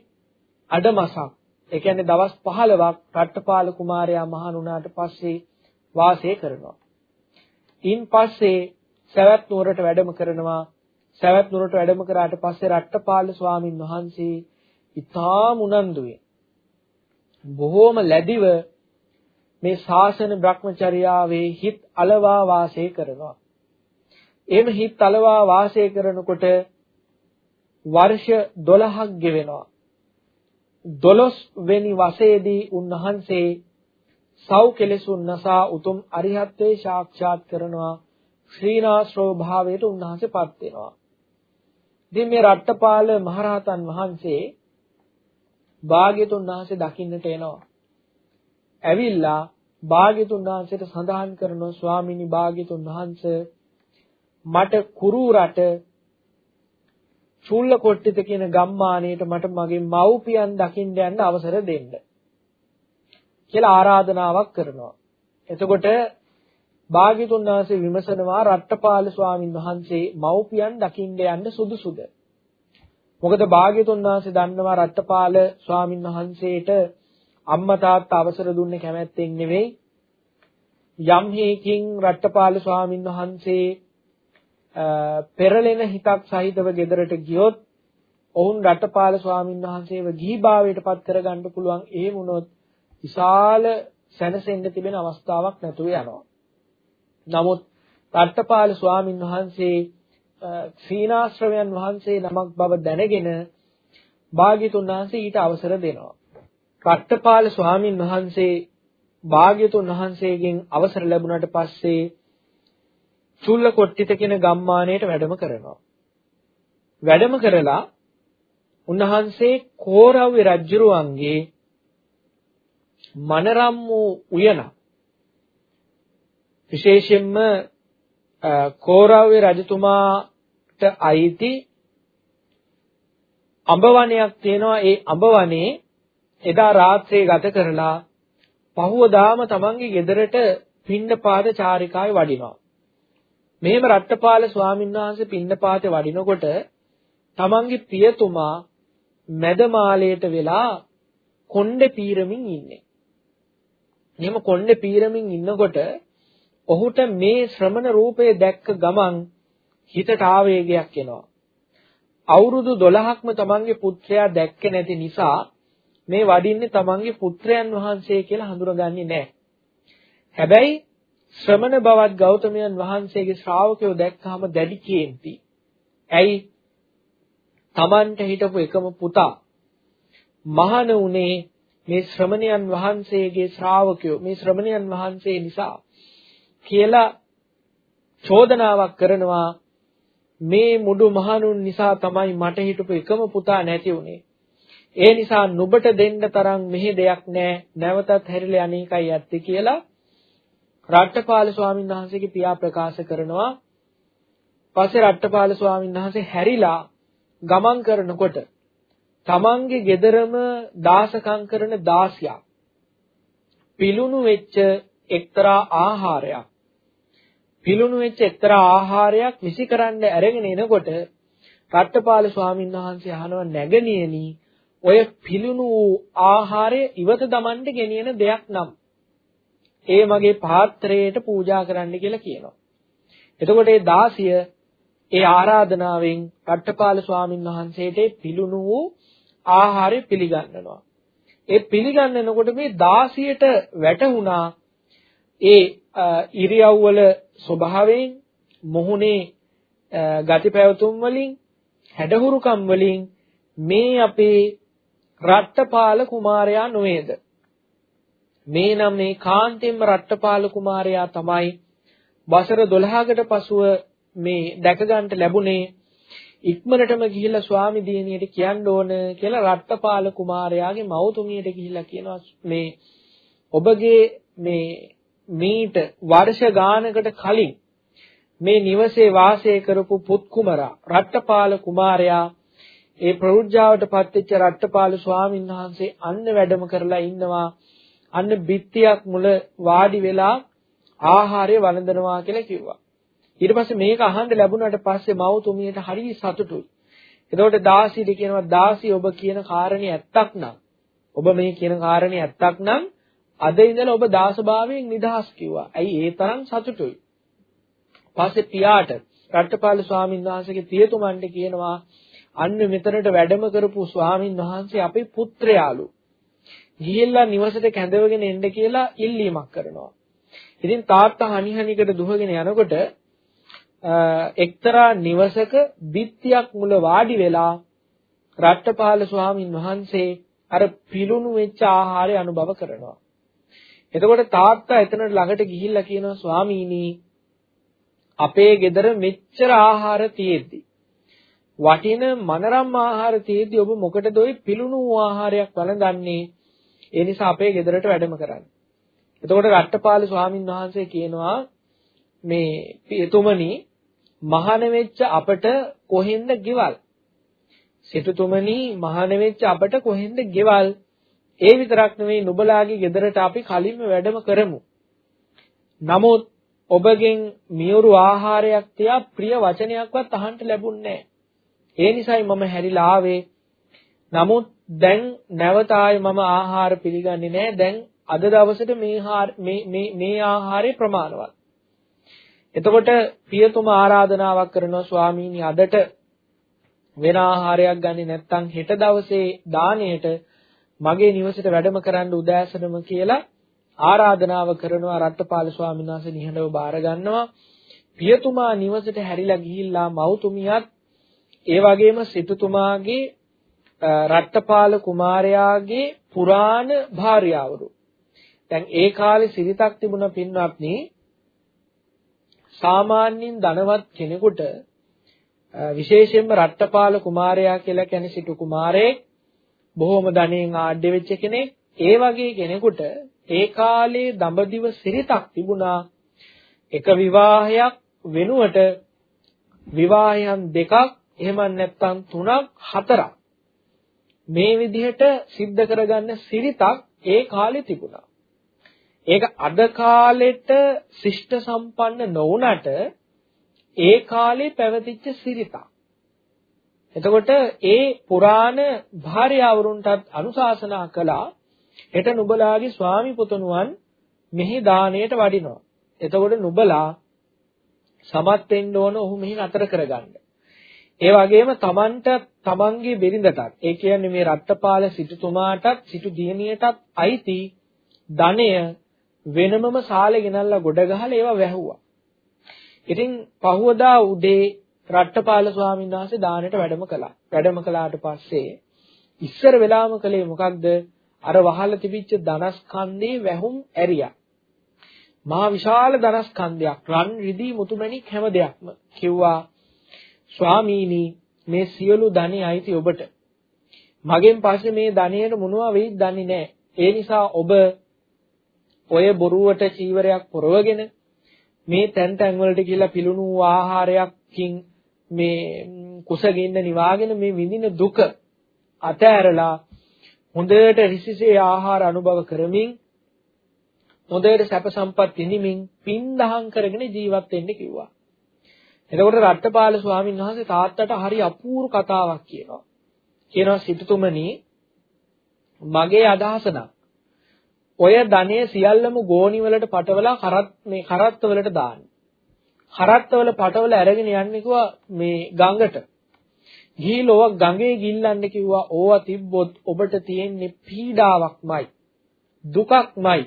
අඩමසක් ඒ කියන්නේ දවස් 15ක් රට්ටපාල කුමාරයා මහාන වුණාට පස්සේ වාසය කරනවා. ඉන් පස්සේ සවැත් නුවරට වැඩම කරනවා. සවැත් නුවරට වැඩම කරාට පස්සේ රට්ටපාල ස්වාමින් වහන්සේ ඉතාම උනන්දුවේ බොහෝම ලැබිව මේ ශාසන භ්‍රමචර්යාවේ හිත් අලවා වාසය කරනවා. එහෙම හිත් අලවා වාසය කරනකොට වර්ෂ 12ක් ගෙවෙනවා. 12 වෙනි වසයේදී උන්වහන්සේ සව් කෙලෙසුන් නසා උතුම් අරිහත්ත්වේ සාක්ෂාත් කරනවා ශ්‍රීනාශ්‍රව භාවයට උන්වහන්සේපත් වෙනවා. ඉතින් මේ රට්ටපාල මහරහතන් වහන්සේ භාග්‍යතුන් වහන්සේ දකින්නට එනවා. ඇවිල්ලා භාග්‍යතුන් වහන්සේට සඳහන් කරනවා ස්වාමීනි භාග්‍යතුන් වහන්සේ මට කුරු රට චුල්ලකොට්ටිත කියන ගම්මානයට මට මගේ මව්පියන් දකින්න යන්න අවසර දෙන්න කියලා ආරාධනාවක් කරනවා. එතකොට භාග්‍යතුන් වහන්සේ විමසනවා රට්ටපාල ස්වාමින් වහන්සේ මව්පියන් දකින්න යන්න සුදුසුද? මොකද භාග්‍යතුන් වහන්සේ දන්නවා රට්ටපාල ස්වාමින් වහන්සේට අම්මා තාත්තා අවසර දුන්නේ කැමැත්තෙන් නෙවෙයි. යම් හේකින් රට්ටපාල ස්වාමින් වහන්සේ පෙරලෙන හිතක් සහිතව ගෙදරට ගියොත් ඔවුන් රටපාල ස්වාමින් වහන්සේව ගිහිභාවයට පත් කරගන්න පුළුවන් ඒ වුණොත් විශාල සැනසෙන්න තිබෙන අවස්ථාවක් නැතුව යනවා. නමුත් රටපාල ස්වාමින් වහන්සේ සීනාශ්‍රවයන් වහන්සේ නමක් බව දැනගෙන භාග්‍යතුන් වහන්සේ ඊට අවසර දෙනවා. රට්ටපාල ස්වාමින් වහන්සේ භාග්‍යතුන් වහන්සේගෙන් අවසර ලැබුණාට පස්සේ චුල්ලකොට්ටිත කියන ගම්මානයට වැඩම කරනවා. වැඩම කරලා උන්වහන්සේ කෝරව්‍ය රජුරුවන්ගේ මනරම් වූ උයන. විශේෂයෙන්ම කෝරව්‍ය රජතුමාට අයිති අඹවණයක් තියෙනවා. ඒ අඹවණේ එදා රාත්‍රියේ ගත කරලා පහුවදාම තමන්ගේ ගෙදරට පින්නපාත චාරිකාවේ වඩිනවා. මෙහෙම රට්ටපාල ස්වාමීන් වහන්සේ පින්නපාතේ වඩිනකොට තමන්ගේ පියතුමා මැදමාලයට වෙලා කොණ්ඩේ පීරමින් ඉන්නේ. එහෙම කොණ්ඩේ පීරමින් ඉන්නකොට ඔහුට මේ ශ්‍රමණ රූපය දැක්ක ගමන් හිතට ආවේගයක් එනවා. අවුරුදු 12ක්ම තමන්ගේ පුත්‍රයා දැක්කේ නැති නිසා මේ වඩින්නේ තමන්ගේ පුත්‍රයන් වහන්සේ කියලා හඳුනගන්නේ නැහැ. හැබැයි ශ්‍රමණ බවත් ගෞතමයන් වහන්සේගේ ශ්‍රාවකයෝ දැක්කහම දැඩි කේන්ති. ඇයි? Tamanට හිටපු එකම පුතා මහාන උනේ මේ ශ්‍රමණයන් වහන්සේගේ ශ්‍රාවකයෝ මේ ශ්‍රමණයන් වහන්සේ නිසා කියලා චෝදනාවක් කරනවා මේ මුඩු මහණුන් නිසා තමයි මට හිටපු එකම පුතා නැති වුනේ. ඒ නිසා නුඹට දෙන්න තරම් මෙහි දෙයක් නැහැ. නැවතත් හැරිලා අනේකයි ඇත්තේ කියලා රට්ටපාල ස්වාමීන් වහන්සේගේ පියා ප්‍රකාශ කරනවා පස්සේ රට්ටපාල ස්වාමීන් වහන්සේ හැරිලා ගමන් කරනකොට තමන්ගේ ගෙදරම දාසකම් කරන දාසියක් පිලුණු වෙච්ච එක්තරා ආහාරයක් පිලුණු වෙච්ච එක්තරා ආහාරයක් විසිකරන්න අරගෙන එනකොට රට්ටපාල ස්වාමීන් වහන්සේ අහනවා නැගණියනි ඔය පිලුණු ආහාරය ඉවත දමන්න ගෙනියන දෙයක් නම් ඒ මගේ පාත්‍රයට පූජා කරන්න කියලා කියනවා. එතකොට ඒ දාසිය ඒ ආරාධනාවෙන් රට්ටපාල ස්වාමීන් වහන්සේට පිලුණු වූ ආහාරය පිළිගන්නවා. ඒ පිළිගන්නනකොට මේ දාසියට වැටහුණා ඒ ඉරියව්වල ස්වභාවයෙන් මොහුනේ ගති පැවතුම් වලින් හැඩහුරුකම් වලින් මේ අපේ රට්ටපාල කුමාරයා නොවේද මේ නම් මේ කාන්තෙන්ම රට්ටපාල කුමාරයා තමයි වසර 12කට පසුව මේ දැක ගන්නට ලැබුණේ ඉක්මනටම ගිහිල්ලා ස්වාමි දියණියට කියන්න ඕන කියලා රට්ටපාල කුමාරයාගේ මව්තුමියට ගිහිල්ලා කියනවා මේ ඔබගේ මේ මීට වර්ෂ ගානකට කලින් මේ නිවසේ වාසය කරපු පුත් කුමරා රට්ටපාල කුමාරයා ඒ ප්‍රවෘජ්ජාවට පත්වෙච්ච රට්ටපාල ස්වාමීන් වහන්සේ අන්න වැඩම කරලා ඉන්නවා අන්න බිත්තියක් මුල වාඩි වෙලා ආහාරය වළඳනවා කියලා කිව්වා. ඊට පස්සේ මේක අහන්න ලැබුණාට පස්සේ මව්තුමියට හරි සතුටුයි. එතකොට දාසිට කියනවා දාසි ඔබ කියන කාරණේ ඇත්තක් නම් ඔබ මේ කියන කාරණේ ඇත්තක් නම් අද ඉඳලා ඔබ දාසභාවයෙන් නිදහස් කිව්වා. ඇයි ඒ තරම් සතුටුයි. පස්සේ පියාට රට්ටපාල ස්වාමීන් වහන්සේගේ පියතුමන්ට කියනවා අන්න මෙතනට වැඩම කරපු ස්වාමීන් වහන්සේ අපේ පුත්‍රයාලු. ගිහිල්ලා නිවසට කැඳවගෙන එන්න කියලා ඉල්ලීමක් කරනවා. ඉතින් තාත්තා හනිහනිකට දුවගෙන යනකොට එක්තරා නිවසක බිත්තියක් මුල වාඩි වෙලා රට්ටපාල ස්වාමින් වහන්සේ අර පිලුණු වෙච්ච ආහාරය අනුභව කරනවා. එතකොට තාත්තා එතනට ළඟට ගිහිල්ලා කියනවා ස්වාමීනි අපේ ගෙදර මෙච්චර ආහාර තියෙද්දි වටින මනරම් ආහාර තියෙද්දි ඔබ මොකටද ওই පිලුණු ආහාරයක් වළඳන්නේ ඒ නිසා අපේ ගෙදරට වැඩම කරන්න. එතකොට රට්ටපාල ස්වාමින් වහන්සේ කියනවා මේ පියතුමනි මහාන වෙච්ච අපට කොහෙන්ද ගෙවල්? සිටුතුමනි මහාන වෙච්ච අපට කොහෙන්ද ගෙවල්? ඒ විතරක් නෙවෙයි නුඹලාගේ ගෙදරට අපි කලින්ම වැඩම කරමු. නමුත් ඔබගෙන් මියුරු ආහාරයක් තියා ප්‍රිය වචනයක්වත් අහන්න ලැබුණේ ඒ නිසයි මම හැරිලා ආවේ. නමුත් දැන් නැවත මම ආහාර පිළිගන්නේ නැහැ. දැන් අද දවසට මේ මේ මේ ආහාරය ප්‍රමාණවත්. එතකොට පියතුමා ආරාධනාවක් කරනවා ස්වාමීනි අදට වෙන ආහාරයක් ගන්නේ නැත්නම් හෙට දවසේ දාණයට මගේ නිවසේට වැඩම කරන්න උදෑසනම කියලා ආරාධනාව කරනවා රත්පාල ස්වාමීන් වහන්සේ නිහඬව බාර ගන්නවා. පියතුමා නිවසට හැරිලා ගිහිල්ලා මව්තුමියත් ඒ වගේම සිටුතුමාගේ රට්ටපාල කුමාරයාගේ පුරාණ භාර්යාවරු. දැන් ඒ කාලේ සිරිතක් තිබුණ පින්වත්නි සාමාන්‍යයෙන් ධනවත් කෙනෙකුට විශේෂයෙන්ම රට්ටපාල කුමාරයා කියලා කියන්නේ සිටු කුමාරයෙක් බොහොම ධනෙන් ආඩ්‍ය වෙච්ච කෙනෙක්. ඒ වගේ කෙනෙකුට ඒ කාලේ දඹදිව සිරිතක් තිබුණා. එක විවාහයක් වෙනුවට විවාහයන් දෙකක් එහෙම නැත්නම් තුනක් හතරක්. මේ විදිහට සිද්ධ කරගන්න සිරිතක් ඒ කාලේ තිබුණා. ඒක අද කාලෙට ශිෂ්ට සම්පන්න නොවුනට ඒ කාලේ පැවතිච්ච සිරිතක්. එතකොට ඒ පුරාණ භාර්යාවරුන්ටත් අනුශාසනා කළා හෙට නුඹලාගේ ස්වාමි පුතුණුවන් මෙහි දාණයට වඩිනවා. එතකොට නුඹලා සමත් වෙන්න ඕන ඔහු මෙහි නතර කරගන්න. ඒ වගේම තමන්ට තමන්ගේ බිරිඳටත් ඒ කියන්නේ මේ රත්පාල සිටුතුමාටත් සිටු දියණියටත් අයිති ධනය වෙනමම සාලේ ගෙනල්ලා ගොඩ ගහලා ඒවා වැහුවා. ඉතින් පහුවදා උදේ රට්ටපාල ස්වාමීන් වහන්සේ දානෙට වැඩම කළා. වැඩම කළාට පස්සේ ඉස්සර වෙලාම කළේ මොකක්ද? අර වහලා තිබිච්ච ධනස්කන්ධේ වැහුම් ඇරියා. මහා විශාල ධනස්කන්ධයක් රන් රිදී මුතුමැණික් හැම දෙයක්ම කිව්වා ස්වාමීනි මේ සියලු ධනෙ අයිති ඔබට. මගෙන් පස්සේ මේ ධනයට මොනවා වෙයිද දන්නේ නැහැ. ඒ නිසා ඔබ ඔය බොරුවට චීවරයක් පොරවගෙන මේ තැන් තැන් වලට කියලා පිළුණු ආහාරයක්කින් මේ කුසගින්න නිවාගෙන මේ විඳින දුක අතෑරලා හොඳට රිසිසේ ආහාර අනුභව කරමින් හොඳට සැප සම්පත් විඳිමින් පින් දහම් කරගෙන ජීවත් වෙන්න කිව්වා. එතකොට රට්ටපාල ස්වාමීන් වහන්සේ තාත්තට හරි අපූර්ව කතාවක් කියනවා. කියනවා සිටුතුමනි මගේ අදහස නම් ඔය ධනෙ සියල්ලම ගෝණි වලට පටවලා කරත් මේ කරත්ත වලට දාන්න. කරත්ත වල පටවල අරගෙන යන්නේ කිව්වා මේ ගඟට. ගිහිලෝ ගඟේ ගිල්ලන්න කිව්වා ඕවා තිබ්බොත් ඔබට තියෙන්නේ පීඩාවක්මයි. දුකක්මයි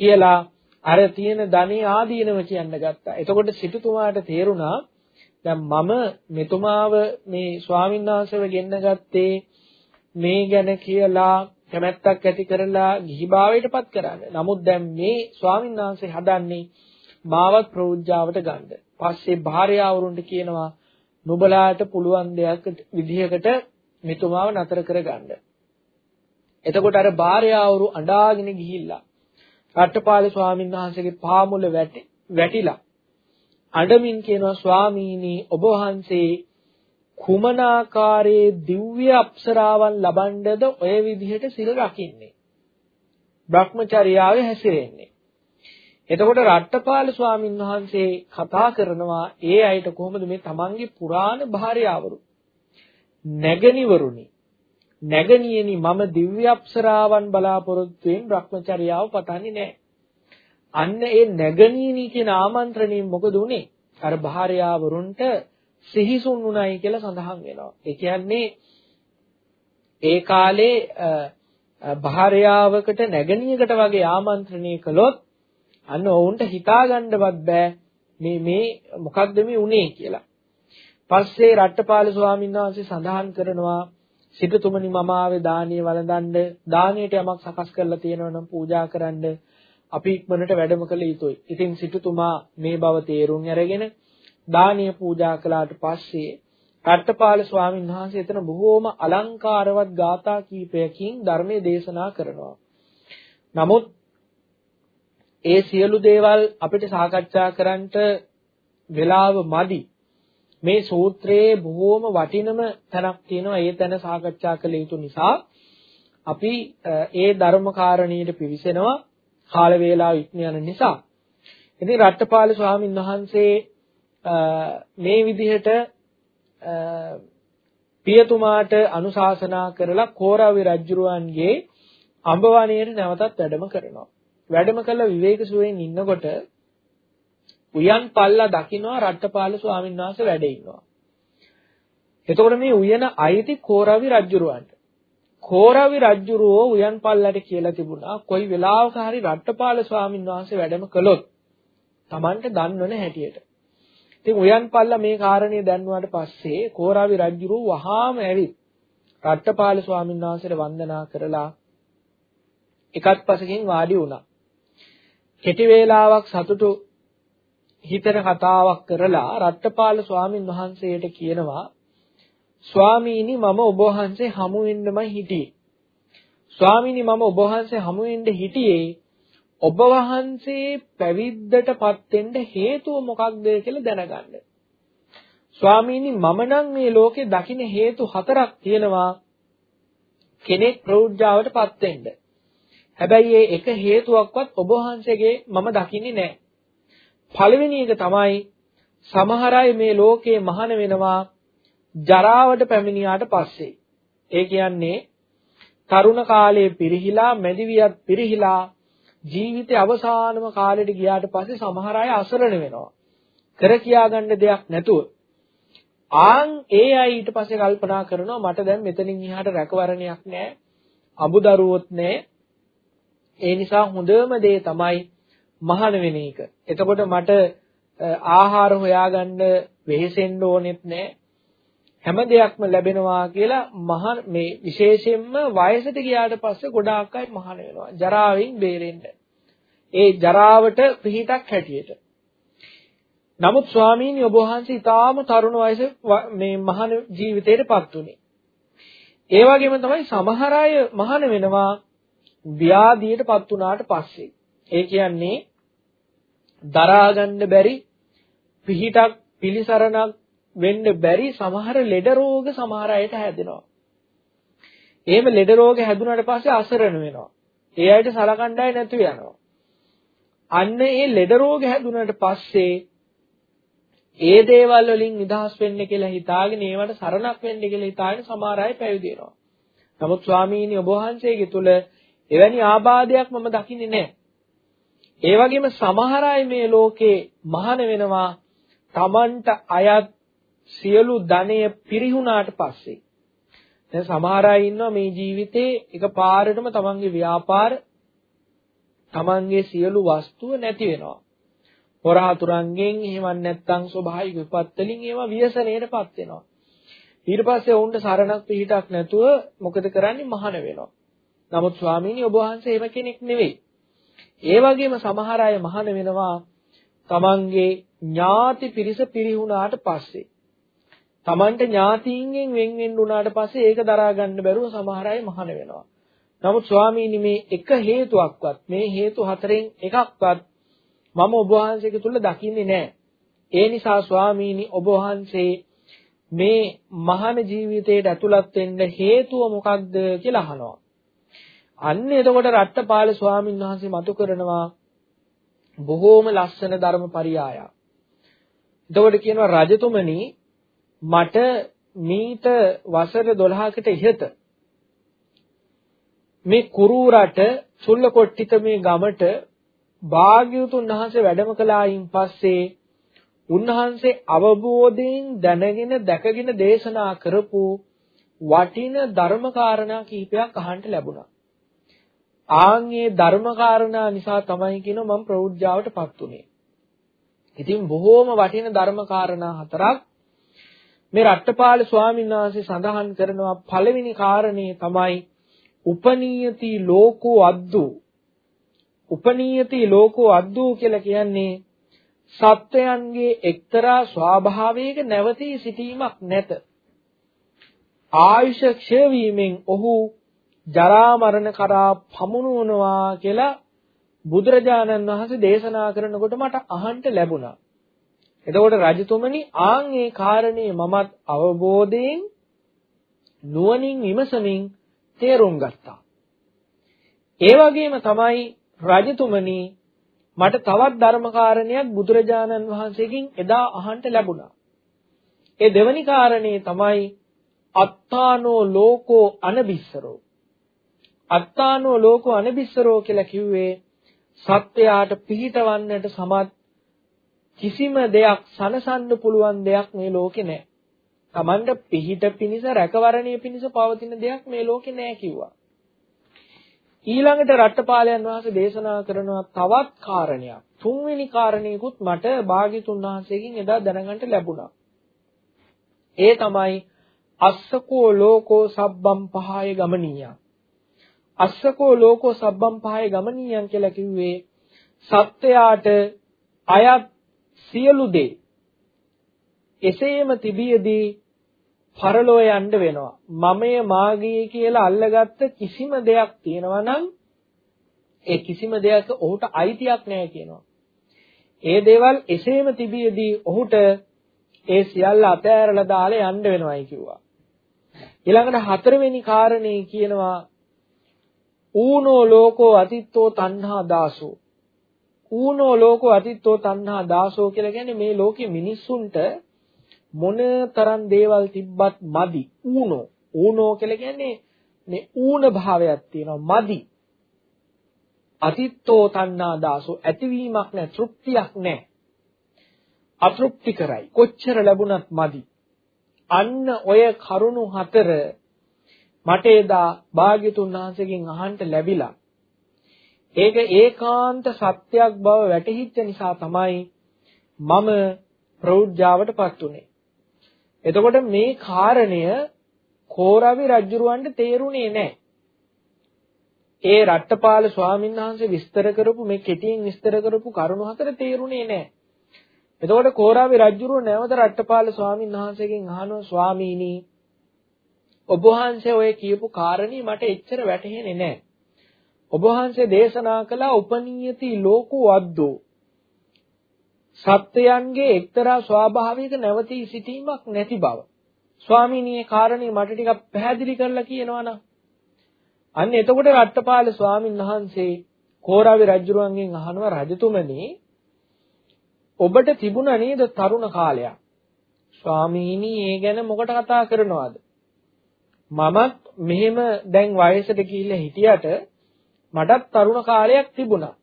කියලා අර තියෙන ධනෙ ආදීනව කියන්න ගත්තා. එතකොට සිටුතුමාට තේරුණා දැන් මම මෙතුමාව මේ ස්වාමීන් වහන්සේව ගෙන්න ගත්තේ මේ ගැන කියලා කැමැත්තක් ඇති කරලා ගිහිභාවයටපත් කරන්න. නමුත් දැන් මේ ස්වාමීන් වහන්සේ හදන්නේ මාවත් ප්‍රෞජ්ජාවට ගන්න. පස්සේ භාර්යාවරුන්ට කියනවා නුඹලාට පුළුවන් දෙයක් විදිහකට මෙතුමාව නතර කරගන්න. එතකොට අර භාර්යාවරු අඬාගෙන ගිහිල්ලා රට්ටපාල ස්වාමීන් වහන්සේගේ පාමුල වැටිලා අඬමින් කියනවා ස්වාමීනි ඔබ වහන්සේ කුමනාකාරයේ දිව්‍ය අප්සරාවන් ලබන්නද ඔය විදිහට සිල් රකින්නේ? භ්‍රමචර්යාවේ හැසිරෙන්නේ. එතකොට රට්ටපාල ස්වාමීන් වහන්සේ කතා කරනවා ඒ අයට කොහොමද මේ තමන්ගේ පුරාණ භාර්යාවරු නැගණිවරුනි. නැගණියනි මම දිව්‍ය අප්සරාවන් බලාපොරොත්තු වෙන භ්‍රමචර්යාව පතන්නේ නැහැ. අන්න ඒ නැගණීනි කියන ආමන්ත්‍රණයෙන් මොකද උනේ? අර භාර්යාවරුන්ට සිහිසුන් උනායි කියලා සඳහන් වෙනවා. ඒ කියන්නේ ඒ කාලේ භාර්යාවකට නැගණියකට වගේ ආමන්ත්‍රණය කළොත් අන්න ඔවුන්ට හිතාගන්නවත් බෑ මේ මේ මොකක්ද මේ උනේ කියලා. පස්සේ රට්ටපාල ස්වාමීන් වහන්සේ සඳහන් කරනවා සිටුතුමනි මම ආවේ දානීය වළඳන්න දානීයට යමක් සකස් කරලා තියෙනවා නම් පූජා කරන්න අපි ඉක්මනට වැඩම කළ යුතුයි. ඉතින් සිටුතුමා මේ බව තේරුම් අරගෙන දානීය පූජා කළාට පස්සේ රට්ටපාල ස්වාමීන් වහන්සේ එතන බොහෝම අලංකාරවත් ගාථා කීපයකින් ධර්මයේ දේශනා කරනවා. නමුත් ඒ සියලු දේවල් අපිට සාකච්ඡා කරන්නට වෙලාව මදි. මේ සූත්‍රයේ බොහෝම වටිනම තැනක් තියෙනවා. ඒ තැන සාකච්ඡා කළ යුතු නිසා අපි ඒ ධර්ම කාරණීයට පිවිසෙනවා. කාල වේලාව ඉක්ම යන නිසා. ඉතින් රට්ටපාල ස්වාමීන් වහන්සේ මේ විදිහට පියතුමාට අනුශාසනා කරලා කෝරාවි රජුරුවන්ගේ අඹවණේට නැවතත් වැඩම කරනවා. වැඩම කළ විවේක සුවයෙන් ඉන්නකොට උයන් පල්ලා දකින්නවා රට්ටපාල ස්වාමීන් වහන්සේ වැඩ ඉන්නවා. එතකොට මේ උයන අයිති කෝරාවි රජුරුවන්ට. කෝරවි රජුරෝ උයන් පල්ලට කියලා තිබුණා කොයි වෙලාවක හරි රට්ටපාල ස්වාමීන් වහන්සේ වැඩම කළොත් Tamanට දන්නවන හැටියට. ඉතින් උයන් පල්ලා මේ කාරණේ දැන්නුවාට පස්සේ කෝරවි රජුරෝ වහාම ඇවිත් රට්ටපාල ස්වාමීන් වහන්සේට වන්දනා කරලා එකත් පසකින් වාඩි වුණා. කෙටි වේලාවක් සතුටු හිතන කතාවක් කරලා රට්ටපාල ස්වාමීන් වහන්සේට කියනවා ස්වාමීනි මම ඔබ වහන්සේ හමු වෙන්නමයි හිටියේ. ස්වාමීනි මම ඔබ වහන්සේ හමු වෙන්න හිටියේ ඔබ වහන්සේ පැවිද්දටපත් වෙන්න හේතුව මොකක්ද කියලා දැනගන්න. ස්වාමීනි මම නම් මේ ලෝකේ දකින්න හේතු හතරක් තියෙනවා කෙනෙක් ප්‍රෞಢාවටපත් වෙන්න. හැබැයි ඒ එක හේතුවක්වත් ඔබ වහන්සේගේ මම දකින්නේ නැහැ. පළවෙනි එක තමයි සමහර අය මේ ලෝකේ මහාන වෙනවා ජරාවට පැමිණියාට පස්සේ ඒ කියන්නේ තරුණ කාලයේ පිරිහිලා මැදිවියත් පිරිහිලා ජීවිතේ අවසානම කාලෙට ගියාට පස්සේ සමහර අය අසරණ වෙනවා. කර කියා ගන්න දෙයක් නැතුව. ආන් ඒ අය ඊට පස්සේ කල්පනා කරනවා මට දැන් මෙතනින් එහාට රැකවරණයක් නැහැ. අමුදරුවොත් නැහැ. ඒ නිසා හොඳම දේ තමයි මහාන වෙන එක. එතකොට මට ආහාර හොයාගන්න වෙහෙසෙන්න ඕනෙත් නැහැ. හැම දෙයක්ම ලැබෙනවා කියලා මහා මේ විශේෂයෙන්ම වයසට ගියාට පස්සේ ගොඩාක් අය මහාන වෙනවා ජරාවෙන් බේරෙන්න. ඒ ජරාවට පිහිටක් හැටියට. නමුත් ස්වාමීනි ඔබ වහන්සේ ඊටාම තරුණ වයසේ මේ මහාන ජීවිතයටපත් උනේ. ඒ වගේම තමයි සමහර අය මහාන වෙනවා ව්‍යාධියටපත් උනාට පස්සේ. ඒ කියන්නේ දරා ගන්න බැරි පිහිටක් පිලිසරණක් වෙන්න බැරි සමහර ලෙඩ රෝග සමහර අයට හැදෙනවා. එහෙම ලෙඩ රෝග හැදුනට පස්සේ අසරණ වෙනවා. ඒ අයට සලකණ්ඩාය නැතු වෙනවා. අන්න ඒ ලෙඩ රෝග හැදුනට පස්සේ ඒ දේවල් වලින් නිදහස් වෙන්න කියලා හිතාගෙන ඒවට සරණක් වෙන්න කියලා හිතාගෙන සමහර අය පැවිදි වෙනවා. නමුත් ස්වාමීනි ඔබ වහන්සේගේ තුල එවැනි ආබාධයක් මම දකින්නේ නැහැ. ඒ වගේම සමහර අය මේ ලෝකේ මහාන වෙනවා Tamanට අයත් සියලු ධනය පිරිහුණාට පස්සේ. දැන් සමහර අය ඉන්නවා මේ ජීවිතේ එකපාරටම තමන්ගේ ව්‍යාපාර තමන්ගේ සියලු වස්තුව නැති වෙනවා. හොරහතුරන්ගෙන් එහෙම නැත්නම් ස්වභාවික විපත් වලින් ඒවා ව්‍යසනයටපත් වෙනවා. ඊට පස්සේ ඔවුන්ට සරණක් පිහිටක් නැතුව මොකද කරන්නේ මහාන වෙනවා. නමුත් ස්වාමීනි ඔබ වහන්සේ එහෙම කෙනෙක් නෙවෙයි. ඒ වගේම සමහර අය මහාන වෙනවා තමන්ගේ ඥාති පිරිස පිරිහුණාට පස්සේ. තමන්ට ඥාතීන්ගෙන් වෙන් වෙන්න උනාට පස්සේ ඒක දරා ගන්න බැරුව සමහර අය මහාන වෙනවා. නමුත් ස්වාමීනි මේ එක හේතුවක්වත් මේ හේතු හතරෙන් එකක්වත් මම ඔබ වහන්සේක තුල දකින්නේ නැහැ. ඒ නිසා ස්වාමීනි ඔබ වහන්සේ මේ මහාන ජීවිතයට ඇතුළත් වෙන්න හේතුව මොකක්ද කියලා අහනවා. අන්න එතකොට රට්ටපාල ස්වාමීන් වහන්සේ මතු කරනවා බොහෝම ලස්සන ධර්මපරියායක්. එතකොට කියනවා රජතුමනි මට මීට වසර 12කට ඉහත මේ කුරුරට චුල්ලකොට්ටිත මේ ගමට භාග්‍යවතුන් වහන්සේ වැඩම කළායින් පස්සේ උන්වහන්සේ අවබෝධයෙන් දැනගෙන දැකගෙන දේශනා කරපු වටින ධර්මකාරණා කිහිපයක් අහන්න ලැබුණා. ආන්ගේ ධර්මකාරණා නිසා තමයි කියනවා මම ප්‍රෞද්ධාවටපත් උනේ. ඉතින් බොහෝම වටින ධර්මකාරණා හතරක් මේ රට්ටපාල ස්වාමීන් වහන්සේ සඳහන් කරනවා පළවෙනි කාරණේ තමයි උපනීයති ලෝකෝ අද්දු උපනීයති ලෝකෝ අද්දු කියලා කියන්නේ සත්වයන්ගේ එක්තරා ස්වභාවයක නැවතී සිටීමක් නැත ආයුෂ ක්ෂය වීමෙන් ඔහු ජරා මරණ කරා පමුණුවනවා කියලා බුදුරජාණන් වහන්සේ දේශනා කරනකොට මට අහන්න ලැබුණා. එතකොට රජතුමනි ආන් ඒ කාරණේ මමත් අවබෝධයෙන් නුවණින් විමසමින් තේරුම් ගත්තා. ඒ වගේම තමයි රජතුමනි මට තවත් ධර්මකාරණයක් බුදුරජාණන් වහන්සේගෙන් එදා අහන්න ලැබුණා. ඒ දෙවැනි කාරණේ තමයි අත්තානෝ ලෝකෝ අනබිස්සරෝ අත්තානෝ ලෝකෝ අනබිස්සරෝ කියලා කිව්වේ සත්‍යයට පිහිටවන්නට සමත් කිසිම දෙයක් සනසන්න පුළුවන් දෙයක් මේ ලෝකේ නැහැ. Tamanda පිහිට පිනිස රැකවරණීය පිනිස පවතින දෙයක් මේ ලෝකේ නැහැ කිව්වා. ඊළඟට රට්ටපාලයන් වහන්සේ දේශනා කරනවා තවත් කාරණයක්. තුන්වෙනි කාරණේකුත් මට භාග්‍යතුන් වහන්සේගෙන් එදා දැනගන්න ලැබුණා. ඒ තමයි අස්සකෝ ලෝකෝ සබ්බම් පහය ගමනීය. අස්සකෝ ලෝකෝ සබ්බම් පහය ගමනීයන් කියලා කිව්වේ සත්‍යයට අයත් සියලු දේ එසේම තිබියදී පරලෝ යන්න වෙනවා. මමය මාගේ කියලා අල්ලගත්ත කිසිම දෙයක් තියෙනවා නම් ඒ කිසිම දෙයක ඔහුට අයිතියක් නැහැ කියනවා. ඒ දේවල් එසේම තිබියදී ඔහුට ඒ සියල්ල අතෑරලා දාලා යන්න වෙනවයි කිව්වා. ඊළඟට හතරවෙනි කාරණේ කියනවා ඌනෝ ලෝකෝ අතිත්තෝ තණ්හා දාසෝ ඌනෝ ලෝකෝ අතිත්තෝ තණ්හා දාසෝ කියලා කියන්නේ මේ ලෝකේ මිනිස්සුන්ට මොන තරම් දේවල් තිබ්බත් මදි? ඌනෝ ඌනෝ කියලා කියන්නේ මේ ඌන භාවයක් තියෙනවා. මදි. අතිත්තෝ තණ්හා දාසෝ. ඇතිවීමක් නැහැ. තෘප්තියක් නැහැ. අතෘප්ති කරයි. කොච්චර ලැබුණත් මදි. අන්න ඔය කරුණු හතර මට එදා භාග්‍යතුන් වහන්සේගෙන් අහන්න ලැබිලා. ඒක ඒකාන්ත සත්‍යයක් බව වැටහිච්ච නිසා තමයි මම ප්‍රෞಢ්‍යාවටපත් උනේ. එතකොට මේ කාරණය කෝරවි රජුරවන්ට තේරුණේ නැහැ. ඒ රට්ටපාල ස්වාමීන් වහන්සේ විස්තර කරපු මේ කෙටියෙන් විස්තර කරපු කරුණු හතර තේරුණේ නැහැ. එතකොට කෝරවි රජුරව නැවත රට්ටපාල ස්වාමීන් වහන්සේගෙන් අහනවා ස්වාමීනි ඔබ වහන්සේ ඔය කියපු කාරණේ මට එච්චර වැටහෙන්නේ නැහැ. ඔබ වහන්සේ දේශනා කළ උපනීයති ලෝකෝ අද්දෝ සත්‍යයන්ගේ එක්තරා ස්වභාවයක නැවතී සිටීමක් නැති බව. ස්වාමීනි මේ කාරණේ මට ටිකක් පැහැදිලි කරලා කියනවා නම්. අන්න එතකොට රට්ටපාල ස්වාමීන් වහන්සේ කෝරාවි රජුරුවන්ගෙන් අහනවා රජතුමනි ඔබට තිබුණා නේද තරුණ කාලයක්? ස්වාමීනි ඒ ගැන මොකට කතා කරනවද? මමත් මෙහෙම දැන් වයසට ගිහිල්ලා හිටියට මටත් තරුණ කාලයක් තිබුණා.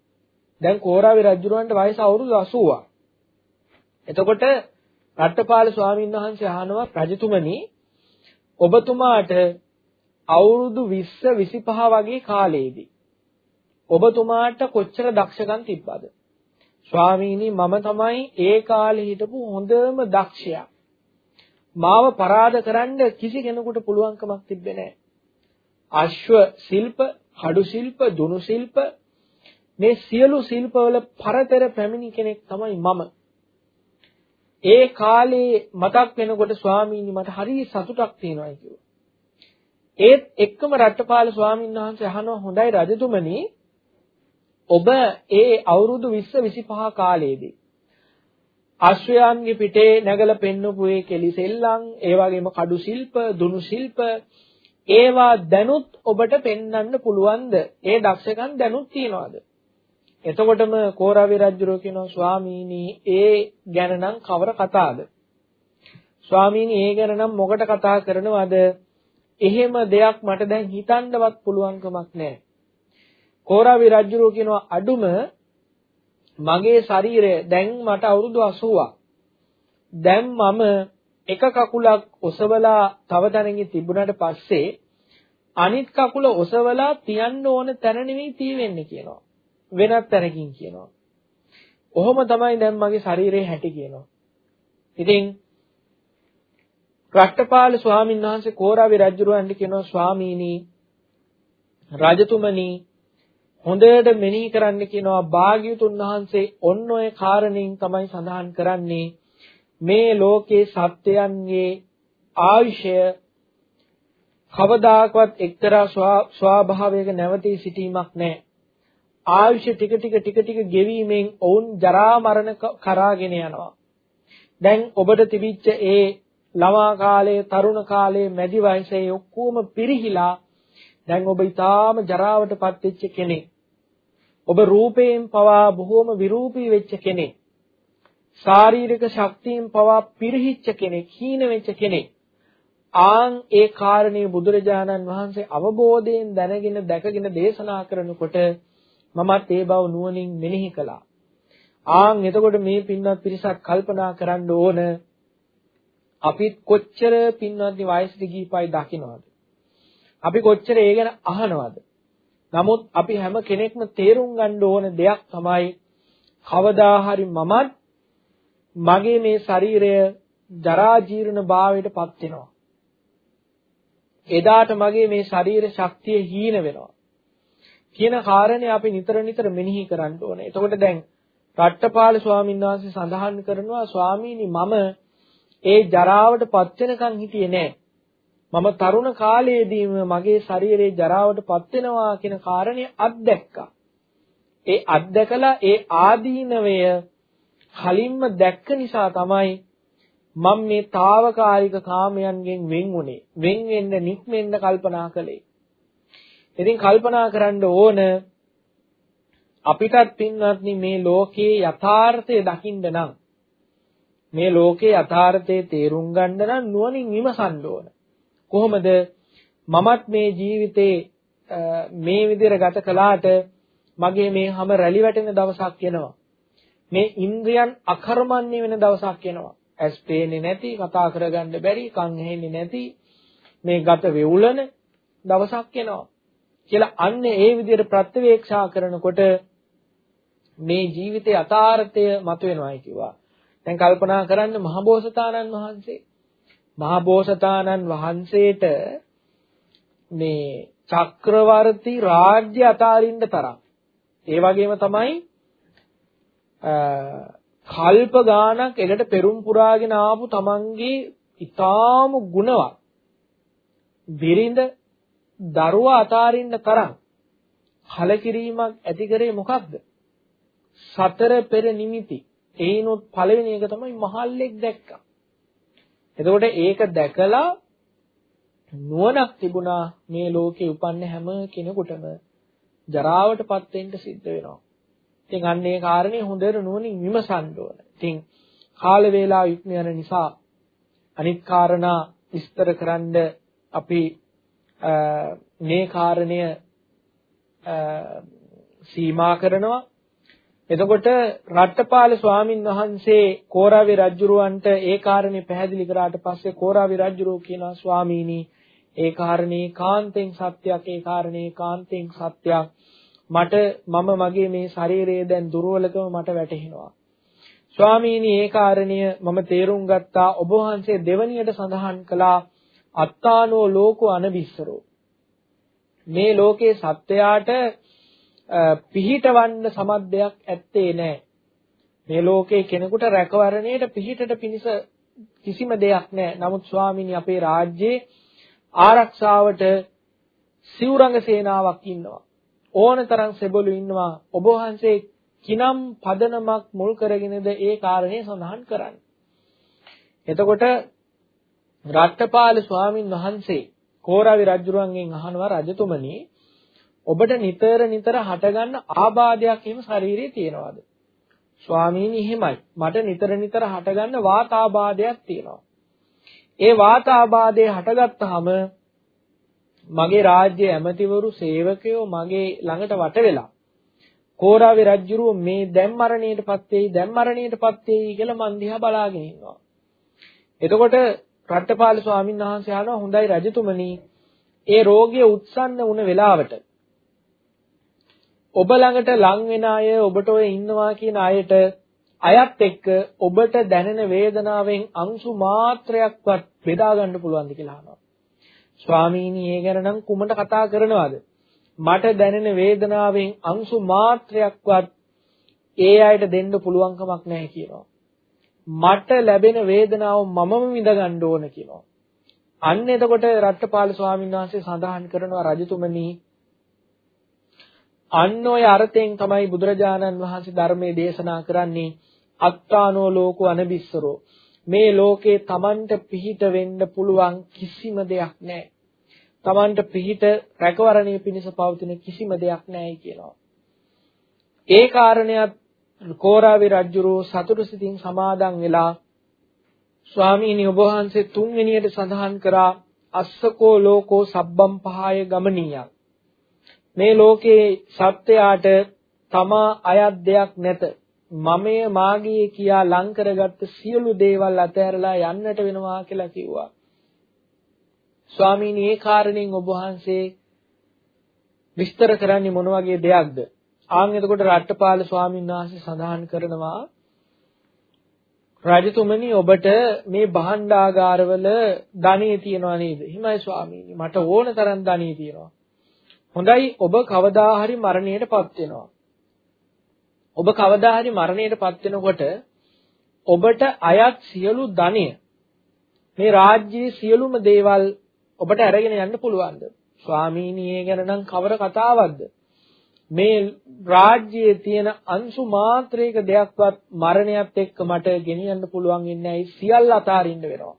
දැන් කෝරාවි රජුරුවන්ට වයස අවුරුදු 80ක් එතකොට රට්ටපාල ස්වාමීන් වහන්සේ අහනවා රජතුමනි ඔබතුමාට අවුරුදු 20 25 වගේ කාලයේදී ඔබතුමාට කොච්චර දක්ෂකම් තිබ්බද? ස්වාමීනි මම තමයි ඒ කාලේ හිටපු හොඳම දක්ෂයා. මාව පරාද කරන්න කිසි කෙනෙකුට පුළුවන්කමක් තිබ්බේ නැහැ. අශ්ව ශිල්ප, කඩු ශිල්ප, දුනු ශිල්ප මේ සියලු ශිල්පවල පරතර පැමිණි කෙනෙක් තමයි මම. ඒ කාලේ මතක් වෙනකොට ස්වාමීනි මට හරි සතුටක් තියෙනවා කිව්වා. ඒත් එක්කම රට්ටපාල ස්වාමීන් වහන්සේ අහනවා හොඳයි රජතුමනි ඔබ ඒ අවුරුදු 20 25 කාලයේදී අශ්වයන්ගේ පිටේ නැගලා පෙන්නපු ඒ කෙලිසෙල්ලම් ඒ වගේම කඩු ශිල්ප දුනු ශිල්ප ඒවා දැනුත් ඔබට පෙන්වන්න පුළුවන්ද ඒ දක්ෂකම් දැනුත් තියනවාද එතකොටම කෝරාවි රජුරෝ කියනවා ස්වාමීනි ඒ ගැන නම් කවර කතාවද? ස්වාමීනි ඒ ගැන නම් මොකට කතා කරනවද? එහෙම දෙයක් මට දැන් හිතන්නවත් පුළුවන්කමක් නැහැ. කෝරාවි රජුරෝ කියනවා අඩුම මගේ ශරීරය දැන් මට අවුරුදු 80ක්. දැන් මම එක කකුලක් ඔසවලා තව තැනකින් තිබුණාට පස්සේ අනිත් කකුල ඔසවලා තියන්න ඕන තැන නෙවෙයි තියෙන්නේ කියනවා. වෙනත් තැනකින් කියනවා. ඔහොම තමයි දැන් මගේ ශරීරයේ හැටි කියනවා. ඉතින් රට්ටපාල ස්වාමීන් වහන්සේ කෝරාවි රජුරවන්ට කියනවා ස්වාමීනි රජතුමනි හොඳට මෙනෙහි කරන්න කියනවා භාග්‍යතුන් වහන්සේ ඔන්න ඔය කාරණෙන් තමයි සඳහන් කරන්නේ මේ ලෝකේ සත්‍යයන්ගේ ආයුෂය කවදාකවත් එක්තරා ස්වභාවයක නැවතී සිටීමක් නැහැ ආයුෂ ටික ටික ටික ටික ගෙවීමෙන් ඔවුන් ජරා මරණ කරාගෙන යනවා. දැන් ඔබට තිබිච්ච ඒ ළමා කාලයේ තරුණ කාලයේ මැදි වයසේ ඔක්කොම පිරිහිලා දැන් ඔබ ඊටාම ජරාවටපත් වෙච්ච කෙනෙක්. ඔබ රූපයෙන් පවා බොහෝම විරූපී වෙච්ච කෙනෙක්. ශාරීරික ශක්තියෙන් පවා පිරිහිච්ච කෙනෙක්, හීන වෙච්ච කෙනෙක්. ආන් ඒ කාරණේ බුදුරජාණන් වහන්සේ අවබෝධයෙන් දැනගෙන දැකගෙන දේශනා කරනකොට මමත් ඒ බව නුවණින් මෙනෙහි කළා. ආන් එතකොට මේ පින්වත් පිරිසක් කල්පනා කරන්න ඕන අපි කොච්චර පින්වත්නි වයසට ගිහිපයි දකින්නවද? අපි කොච්චර ඒ ගැන අහනවද? නමුත් අපි හැම කෙනෙක්ම තේරුම් ගන්න ඕන දෙයක් තමයි කවදා හරි මමත් මගේ මේ ශරීරය ජරා ජීර්ණ භාවයට පත් වෙනවා. එදාට මගේ මේ ශරීර ශක්තිය හීන වෙනවා. කියන කාරණේ අපි නිතර නිතර මෙනෙහි කරන්න ඕනේ. එතකොට දැන් රට්ටපාල ස්වාමීන් වහන්සේ සඳහන් කරනවා ස්වාමීනි මම ඒ ජරාවට පත් වෙනකන් හිටියේ නෑ. මම තරුණ කාලයේදීම මගේ ශරීරයේ ජරාවට පත් වෙනවා කියන කාරණේ අත්දැක්කා. ඒ අත්දැකලා ඒ ආදීනවය කලින්ම දැක්ක නිසා තමයි මම මේ తాවකාලික කාමයන්ගෙන් වෙන් වුනේ. වෙන් වෙන්න නික්මෙන්න කල්පනා කළේ. ඉතින් කල්පනා කරන්න ඕන අපිටත් පින්වත්නි මේ ලෝකයේ යථාර්ථය දකින්න නම් මේ ලෝකයේ යථාර්ථය තේරුම් ගන්න නම් නුවණින් විමසන්න ඕන. කොහොමද මමත් මේ ජීවිතේ මේ විදිහට ගත කළාට මගේ මේ හැම රැලි වැටෙන දවසක් එනවා. මේ ඉන්ද්‍රියන් අකර්මණ්‍ය වෙන දවසක් එනවා. ඇස් පේන්නේ නැති, කතා කරගන්න බැරි, කන් ඇහෙන්නේ නැති, මේ ගත වෙවුලන දවසක් එනවා. කියලා අන්න ඒ විදිහට ප්‍රත්‍යවේක්ෂා කරනකොට මේ ජීවිතයේ අතාර්ථය මතුවෙනවායි කිව්වා. දැන් කල්පනා කරන්න මහබෝසතාණන් වහන්සේ මහබෝසතාණන් වහන්සේට මේ චක්‍රවර්ති රාජ්‍ය අතාරින්න තරම් ඒ වගේම තමයි කල්ප ගානක් එකට පෙරුම් පුරාගෙන ආපු තමන්ගේ ඊටාම ගුණවත් බිරිඳ දරුවා අතාරින්න තරම් කලකිරීමක් ඇති කරේ මොකක්ද? සතර පෙර නිමිති. ඒනොත් පළවෙනි එක තමයි මහල්ලෙක් දැක්කා. එතකොට ඒක දැකලා නුවණක් තිබුණා මේ ලෝකේ උපන්න හැම කෙනෙකුටම ජරාවටපත් වෙන්න සිද්ධ වෙනවා. ඉතින් අන්න ඒ කාරණේ හොඳට නුවණින් විමසන්න ඕන. ඉතින් කාල වේලාව ඉක්ම යන නිසා අනිත් කාරණා විස්තර කරන්න අපි මේ කාරණය සීමා කරනවා. එතකොට රට්ටපාල ස්වාමින් වහන්සේ කෝරාවේ රජුරවන්ට ඒ කාරණේ පැහැදිලි කරාට පස්සේ කෝරාවේ රජුරෝ කියනවා ස්වාමීනි ඒ කාරණේ කාන්තෙන් සත්‍යයක් ඒ කාරණේ කාන්තෙන් සත්‍යයක්. මට මම මගේ මේ ශරීරයේ දැන් දුර්වලකම මට වැටහෙනවා. ස්වාමීනි ඒ කාරණය මම තේරුම් ගත්තා. ඔබ වහන්සේ දෙවණියට සඳහන් කළා. අත්තානෝ ලෝකෝ අනබිස්සරෝ. මේ ලෝකේ සත්‍යයට පිහිටවන්න සමද්දයක් ඇත්තේ නැහැ. මේ ලෝකේ කෙනෙකුට රැකවරණයට පිහිටට පිනිස කිසිම දෙයක් නැහැ. නමුත් ස්වාමීනි අපේ රාජ්‍යයේ ආරක්ෂාවට සිවුරංග සේනාවක් ඉන්නවා. ඕනතරම් සෙබළු ඉන්නවා. ඔබ වහන්සේ කිනම් පදනමක් මුල් කරගෙනද ඒ කාරණේ සඳහන් කරන්නේ. එතකොට රට්ටපාල ස්වාමින් වහන්සේ කෝරාවි රජුරුවන්ගෙන් අහනවා රජතුමනි ඔබට නිතර නිතර හටගන්න ආබාධයක් එහෙම ශරීරයේ තියෙනවද? ස්වාමීනි එහෙමයි. මට නිතර නිතර හටගන්න වාතාබාධයක් තියෙනවා. ඒ වාතාබාධය හටගත්තාම මගේ රාජ්‍ය ඇමතිවරු සේවකයෝ මගේ ළඟට වට වෙලා කෝරාවේ රජුරුව මේ දැන් මරණයටපත් වෙයි දැන් මරණයටපත් වෙයි කියලා මන් දිහා බලාගෙන ඉන්නවා. එතකොට රට්ටපාල ස්වාමීන් වහන්සේ අහනවා හොඳයි රජතුමනි ඒ රෝගිය උත්සන්න වුණ වෙලාවට ඔබ ළඟට ලං වෙන අය ඔබට ඔය ඉන්නවා කියන අයට අයත් එක්ක ඔබට දැනෙන වේදනාවෙන් අංශු මාත්‍රයක්වත් බෙදා ගන්න පුළුවන්ද කියලා අහනවා. ස්වාමීනි ඒ ගැන නම් කුමට කතා කරනවද? මට දැනෙන වේදනාවෙන් අංශු මාත්‍රයක්වත් ඒ අයට දෙන්න පුළුවන් කමක් නැහැ කියනවා. මට ලැබෙන වේදනාව මමම විඳ ගන්න ඕන කියනවා. අන්න එතකොට රට්ටපාල ස්වාමීන් වහන්සේ සඳහන් කරනවා රජතුමනි අන්න ඔය අර්ථයෙන් තමයි බුදුරජාණන් වහන්සේ ධර්මයේ දේශනා කරන්නේ අත්තානෝ ලෝකෝ අනබිස්සරෝ මේ ලෝකේ Tamanට පිහිට වෙන්න පුළුවන් කිසිම දෙයක් නැහැ. Tamanට පිහිට රැකවරණය පිණිස පවතින කිසිම දෙයක් නැහැයි කියනවා. ඒ කාරණයක් කෝරාවි රජුරෝ සතුටු සිතින් සමාදන් වෙලා ස්වාමීනි ඔබ වහන්සේ තුන්වෙනියට සඳහන් කරා අස්සකෝ ලෝකෝ සබ්බම් පහය ගමනීයක් මේ ලෝකේ සත්‍යයට තමා අයත් දෙයක් නැත. මමය මාගේ කියා ලං කරගත්ත සියලු දේවල් අතහැරලා යන්නට වෙනවා කියලා කිව්වා. ස්වාමීනි ඒ කාරණෙන් ඔබ වහන්සේ විස්තර කරන්නේ මොන වගේ දෙයක්ද? ආන් එතකොට රට්ටපාල ස්වාමීන් වහන්සේ සඳහන් කරනවා රජතුමනි ඔබට මේ භාණ්ඩාගාරවල ධනෙ තියනවා නේද? හිමයි ස්වාමීනි මට ඕන තරම් ධනෙ තියනවා. හොඳයි ඔබ කවදා හරි මරණයටපත් වෙනවා. ඔබ කවදා හරි මරණයටපත් වෙනකොට ඔබට අයත් සියලු ධනය මේ රාජ්‍යයේ සියලුම දේවල් ඔබට අරගෙන යන්න පුළුවන්ද? ස්වාමීනි ඒ ගැන නම් කවර කතාවක්ද? මේ රාජ්‍යයේ තියෙන අංශු මාත්‍රයක දෙයක්වත් මරණයත් එක්ක මට ගෙනියන්න පුළුවන් වෙන්නේ නැහැ. සියල්ල අතාරින්න වෙනවා.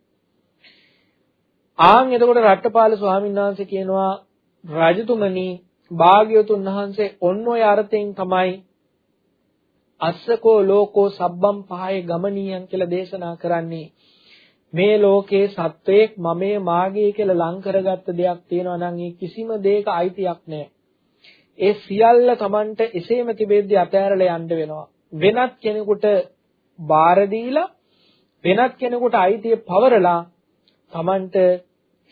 ආන් එතකොට රට්ටපාල ස්වාමීන් වහන්සේ කියනවා රජතුමනි භාග්‍යවතුන් වහන්සේ ඔන්න ඔය අර්ථයෙන් තමයි අස්සකෝ ලෝකෝ සබ්බම් පහය ගමනියන් කියලා දේශනා කරන්නේ මේ ලෝකේ සත්වයක් මමයේ මාගේ කියලා ලං කරගත්ත දෙයක් තියෙනවා නම් ඒ කිසිම දෙයක අයිතියක් නැහැ. ඒ සියල්ල Tamanට එසේම තිබෙද්දී අතෑරලා යන්න වෙනවා. වෙනත් කෙනෙකුට බාර දීලා වෙනත් කෙනෙකුට අයිතිය පවරලා Tamanට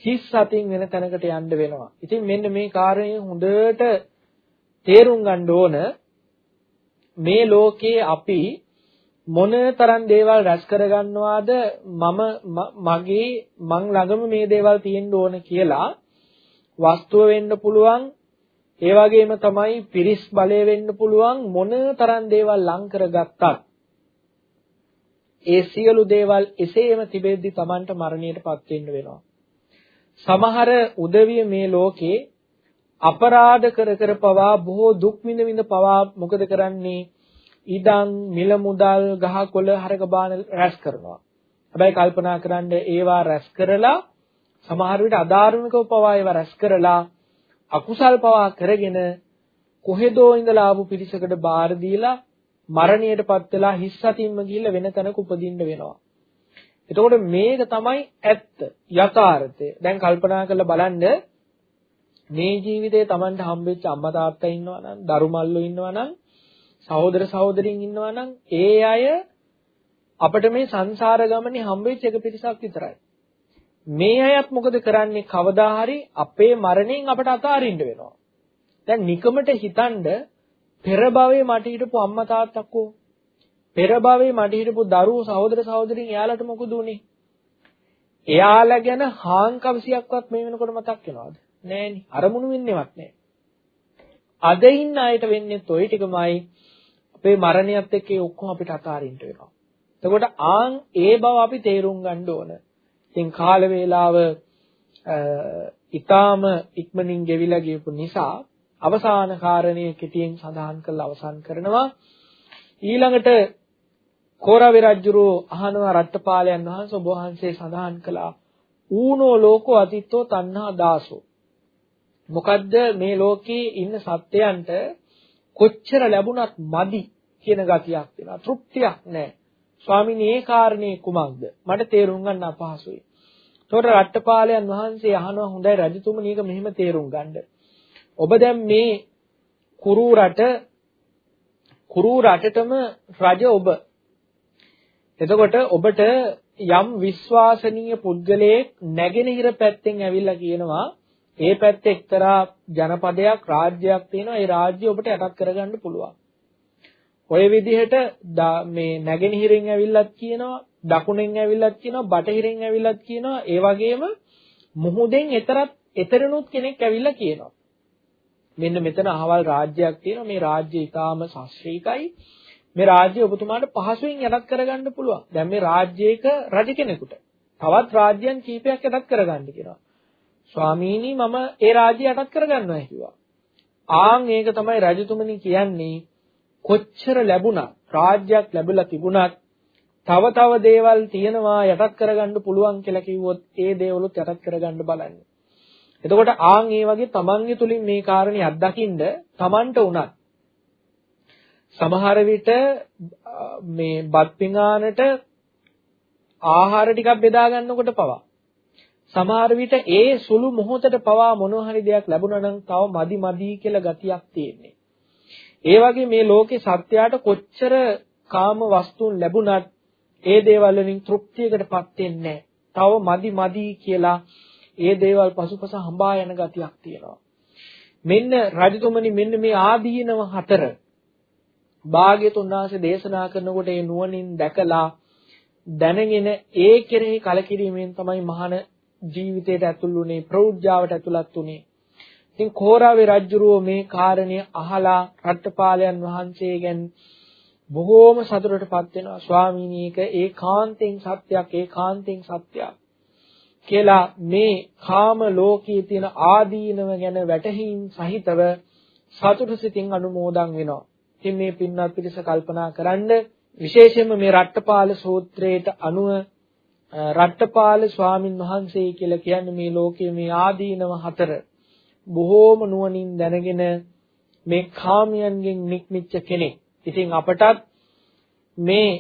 හිස් අතින් වෙන තැනකට යන්න වෙනවා. ඉතින් මෙන්න මේ කාරණය හොඳට තේරුම් ගන්න ඕන මේ ලෝකේ අපි මොන තරම් දේවල් රැස් කරගන්නවාද මම මගේ මං ළඟම මේ දේවල් තියෙන්න ඕන කියලා වස්තුව වෙන්න පුළුවන් ඒ වගේම තමයි පිරිස් බලය වෙන්න පුළුවන් මොන තරම් දේවල් ලං කරගත්තත් ඒ සියලු දේවල් එසේම තිබෙද්දි Tamanට මරණයටපත් වෙන්න වෙනවා සමහර උදවිය මේ ලෝකේ අපරාධ කර කර පවා බොහෝ දුක් විඳ විඳ පවා මොකද කරන්නේ? ඉදන් මිල මුදල් ගහකොළ හරක බාන රැස් කරනවා. හැබැයි කල්පනා කරන්න ඒවා රැස් කරලා සමහර විට අධාර්මිකව පවා ඒවා රැස් කරලා අකුසල් පවා කරගෙන කොහෙදෝ ඉඳලා ආපු පිරිසකට බාර දීලා මරණයටපත් වෙලා හිස් අතින්ම ගිහිල්ලා වෙන තැනක උපදින්න වෙනවා. එතකොට මේක තමයි ඇත්ත යථාර්ථය. දැන් කල්පනා කරලා බලන්න මේ ජීවිතේ Tamanට හම්බෙච්ච අම්මා තාත්තා ඉන්නවා නම්, දරු මල්ලෝ ඉන්නවා නම්, සහෝදර සහෝදරින් ඉන්නවා නම් ඒ අය අපිට මේ සංසාර ගමනේ හම්බෙච්ච එක පිරිසක් විතරයි. මේ අයත් මොකද කරන්නේ කවදා හරි අපේ මරණයෙන් අපට අතාරින්න වෙනවා. දැන් නිකමට හිතනද පෙර භවයේ මට හිටපු අම්මා තාත්තක්කෝ පෙර භවයේ මට හිටපු දරුවෝ සහෝදර සහෝදරින් එයාලට මොකද උනේ? එයාලා ගැන හාන් කවසියක්වත් මේ වෙනකොට මතක් වෙනවද? නෑනේ. අරමුණු වෙන්නේවත් නෑ. අද ඉන්න අයට වෙන්නේ toy ටිකමයි අපේ මරණයත් එක්ක ඒ ඔක්කොම අපිට අතාරින්න වෙනවා. එතකොට ආන් ඒ බව අපි තේරුම් ගන්න ඕන. ඉතින් කාල වේලාව ඊටාම ඉක්මනින් ගෙවිලා ගියපු නිසා අවසාන කාරණය කෙටියෙන් සඳහන් කරලා අවසන් කරනවා. ඊළඟට කෝරාවේ රජුරෝ අහනවා රට්ටපාලයන් වහන්සේ ඔබ වහන්සේ සඳහන් කළා ඌනෝ ලෝකෝ අතිත්තෝ තණ්හා දාසෝ. මොකද්ද මේ ලෝකේ ඉන්න සත්‍යයන්ට කොච්චර ලැබුණත් මදි කියන ගතියක් තියෙනවා. තෘප්තියක් නැහැ. ස්වාමීනි ඒ කාරණේ කුමක්ද? මට තේරුම් ගන්න අපහසුයි. ඒතකොට රට්ටපාලයන් වහන්සේ අහනවා හොඳයි රජතුමනි මේක මෙහෙම තේරුම් ගන්න. ඔබ දැන් මේ කුරු රට කුරු රටටම රජ ඔබ. එතකොට ඔබට යම් විශ්වාසනීය පුද්ගලයෙක් නැගෙනහිර පැත්තෙන් ඇවිල්ලා කියනවා ඒ පැත්තේ එක්තරා ජනපදයක් රාජ්‍යයක් තියෙනවා ඒ රාජ්‍ය ඔබට යටත් කරගන්න පුළුවන්. ඔය විදිහට මේ නැගෙනහිරින් ඇවිල්ලත් කියනවා දකුණෙන් ඇවිල්ලත් කියනවා බටහිරින් ඇවිල්ලත් කියනවා. ඒ වගේම මුහුදෙන් එතරත් එතරනුත් කෙනෙක් ඇවිල්ලා කියනවා. මෙන්න මෙතන අහවල් රාජ්‍යයක් තියෙනවා. මේ රාජ්‍ය ඊටාම ශාස්ත්‍රීයයි මේ රාජ්‍ය ඔබතුමාට පහසුවෙන් යටත් කරගන්න පුළුවන්. දැන් මේ රාජ්‍යයක රජ කෙනෙකුට තවත් රාජ්‍යයන් කීපයක් යටත් කරගන්න කියනවා. ස්වාමීනි මම ඒ රාජ්‍ය යටත් කරගන්නවා කිව්වා. ආන් ඒක තමයි රජතුමනි කියන්නේ කොච්චර ලැබුණා රාජ්‍යයක් ලැබිලා තිබුණත් තව තව දේවල් තියෙනවා යටත් කරගන්න පුළුවන් කියලා කිව්වොත් ඒ දේවලුත් යටත් කරගන්න බලන්න. එතකොට ආන් ඒ වගේ තමන්ගේ තුලින් මේ කාරණේ අත්දකින්න තමන්ට උනත්. සමහර විට මේ බත් පිඟානට ආහාර ටිකක් බෙදා ගන්නකොට පවා. සමහර විට ඒ සුළු මොහොතට පවා මොනවා හරි දෙයක් ලැබුණා නම් තව මදි මදි කියලා ගතියක් තියෙන්නේ. ඒ වගේ මේ ලෝකේ සත්‍යයට කොච්චර කාම වස්තුන් ලැබුණත් ඒ දේවල් වලින් තෘප්තියකටපත් වෙන්නේ නැහැ. තව මදි මදි කියලා ඒ දේවල් පසුපස හඹා යන ගතියක් තියෙනවා. මෙන්න රජතුමනි මෙන්න මේ ආදීනව හතර භාග්‍යතුන් වහන්සේ දේශනා කරනකොට ඒ නුවණින් දැකලා දැනගෙන ඒ කෙරෙහි කලකිරීමෙන් තමයි මහාන ජීවිතයට ඇතුළුුනේ ප්‍රෞද්ධාවට ඇතුළත් උනේ. ඉතින් කෝරාවේ රජුරෝ මේ කාරණය අහලා රට්ටපාලයන් වහන්සේ ගැන බොහෝම සතුටටපත් වෙනවා. ස්වාමීනි ඒක ඒකාන්තයෙන් සත්‍යයක් ඒකාන්තයෙන් සත්‍යයක්. කියලා මේ කාම ලෝකයේ තියෙන ආදීනව ගැන වැටහීම් සහිතව සතුටු සිතින් අනුමෝදන් වෙනවා. ඉතින් මේ පින්වත් පිරිස කල්පනා කරන්න විශේෂයෙන්ම මේ රට්ටපාල සූත්‍රයට අනුව රට්ටපාල ස්වාමින් වහන්සේ කියලා කියන්නේ මේ ලෝකයේ මේ ආදීනව හතර බොහෝම නුවණින් දැනගෙන මේ කාමයන්ගෙන් නික්මිච්ච කෙනෙක්. ඉතින් අපටත් මේ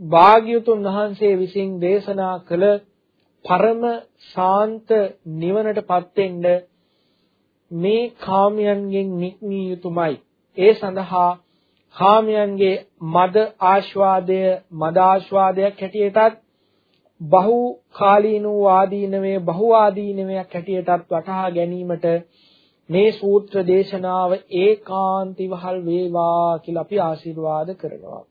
භාග්‍යතුන් වහන්සේ විසින් දේශනා කළ පරම ශාන්ත නිවනටපත් වෙන්න මේ කාමයන්ගෙන් නික්මිය යුතුමයි. ඒ සඳහා කාමයන්ගේ මද ආස්වාදය මද ආස්වාදයක් හැටියටත් බහු කාලීන වූ ආදීනමය බහු ආදීනමයක් හැටියටත් වටහා ගැනීමට මේ සූත්‍ර දේශනාව ඒකාන්තිවහල් වේවා කියලා අපි ආශිර්වාද කරනවා.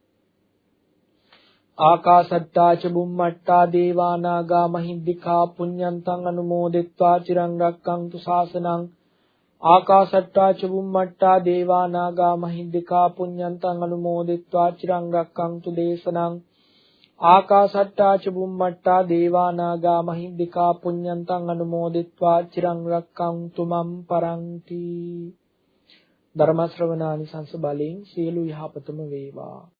ආකාසට්ටා ච බුම්මට්ටා දේවානාගා මහින්దికා පුඤ්ඤන්තං අනුමෝදෙත්වා චිරං රක්කන්තු ශාසනං ආකාසට්ටා ච බුම්මට්ටා දේවානාගා මහින්దికා පුඤ්ඤන්තං අනුමෝදෙත්වා චිරං රක්කන්තු දේශනං ආකාසට්ටා ච බුම්මට්ටා දේවා නාග මහින්దికා පුඤ්ඤන්තං අනුමෝදිත්වා චිරං රක්ඛන්තු මම් පරන්ති. ධර්ම ශ්‍රවණානිසංස බලයෙන් සියලු යහපතම වේවා.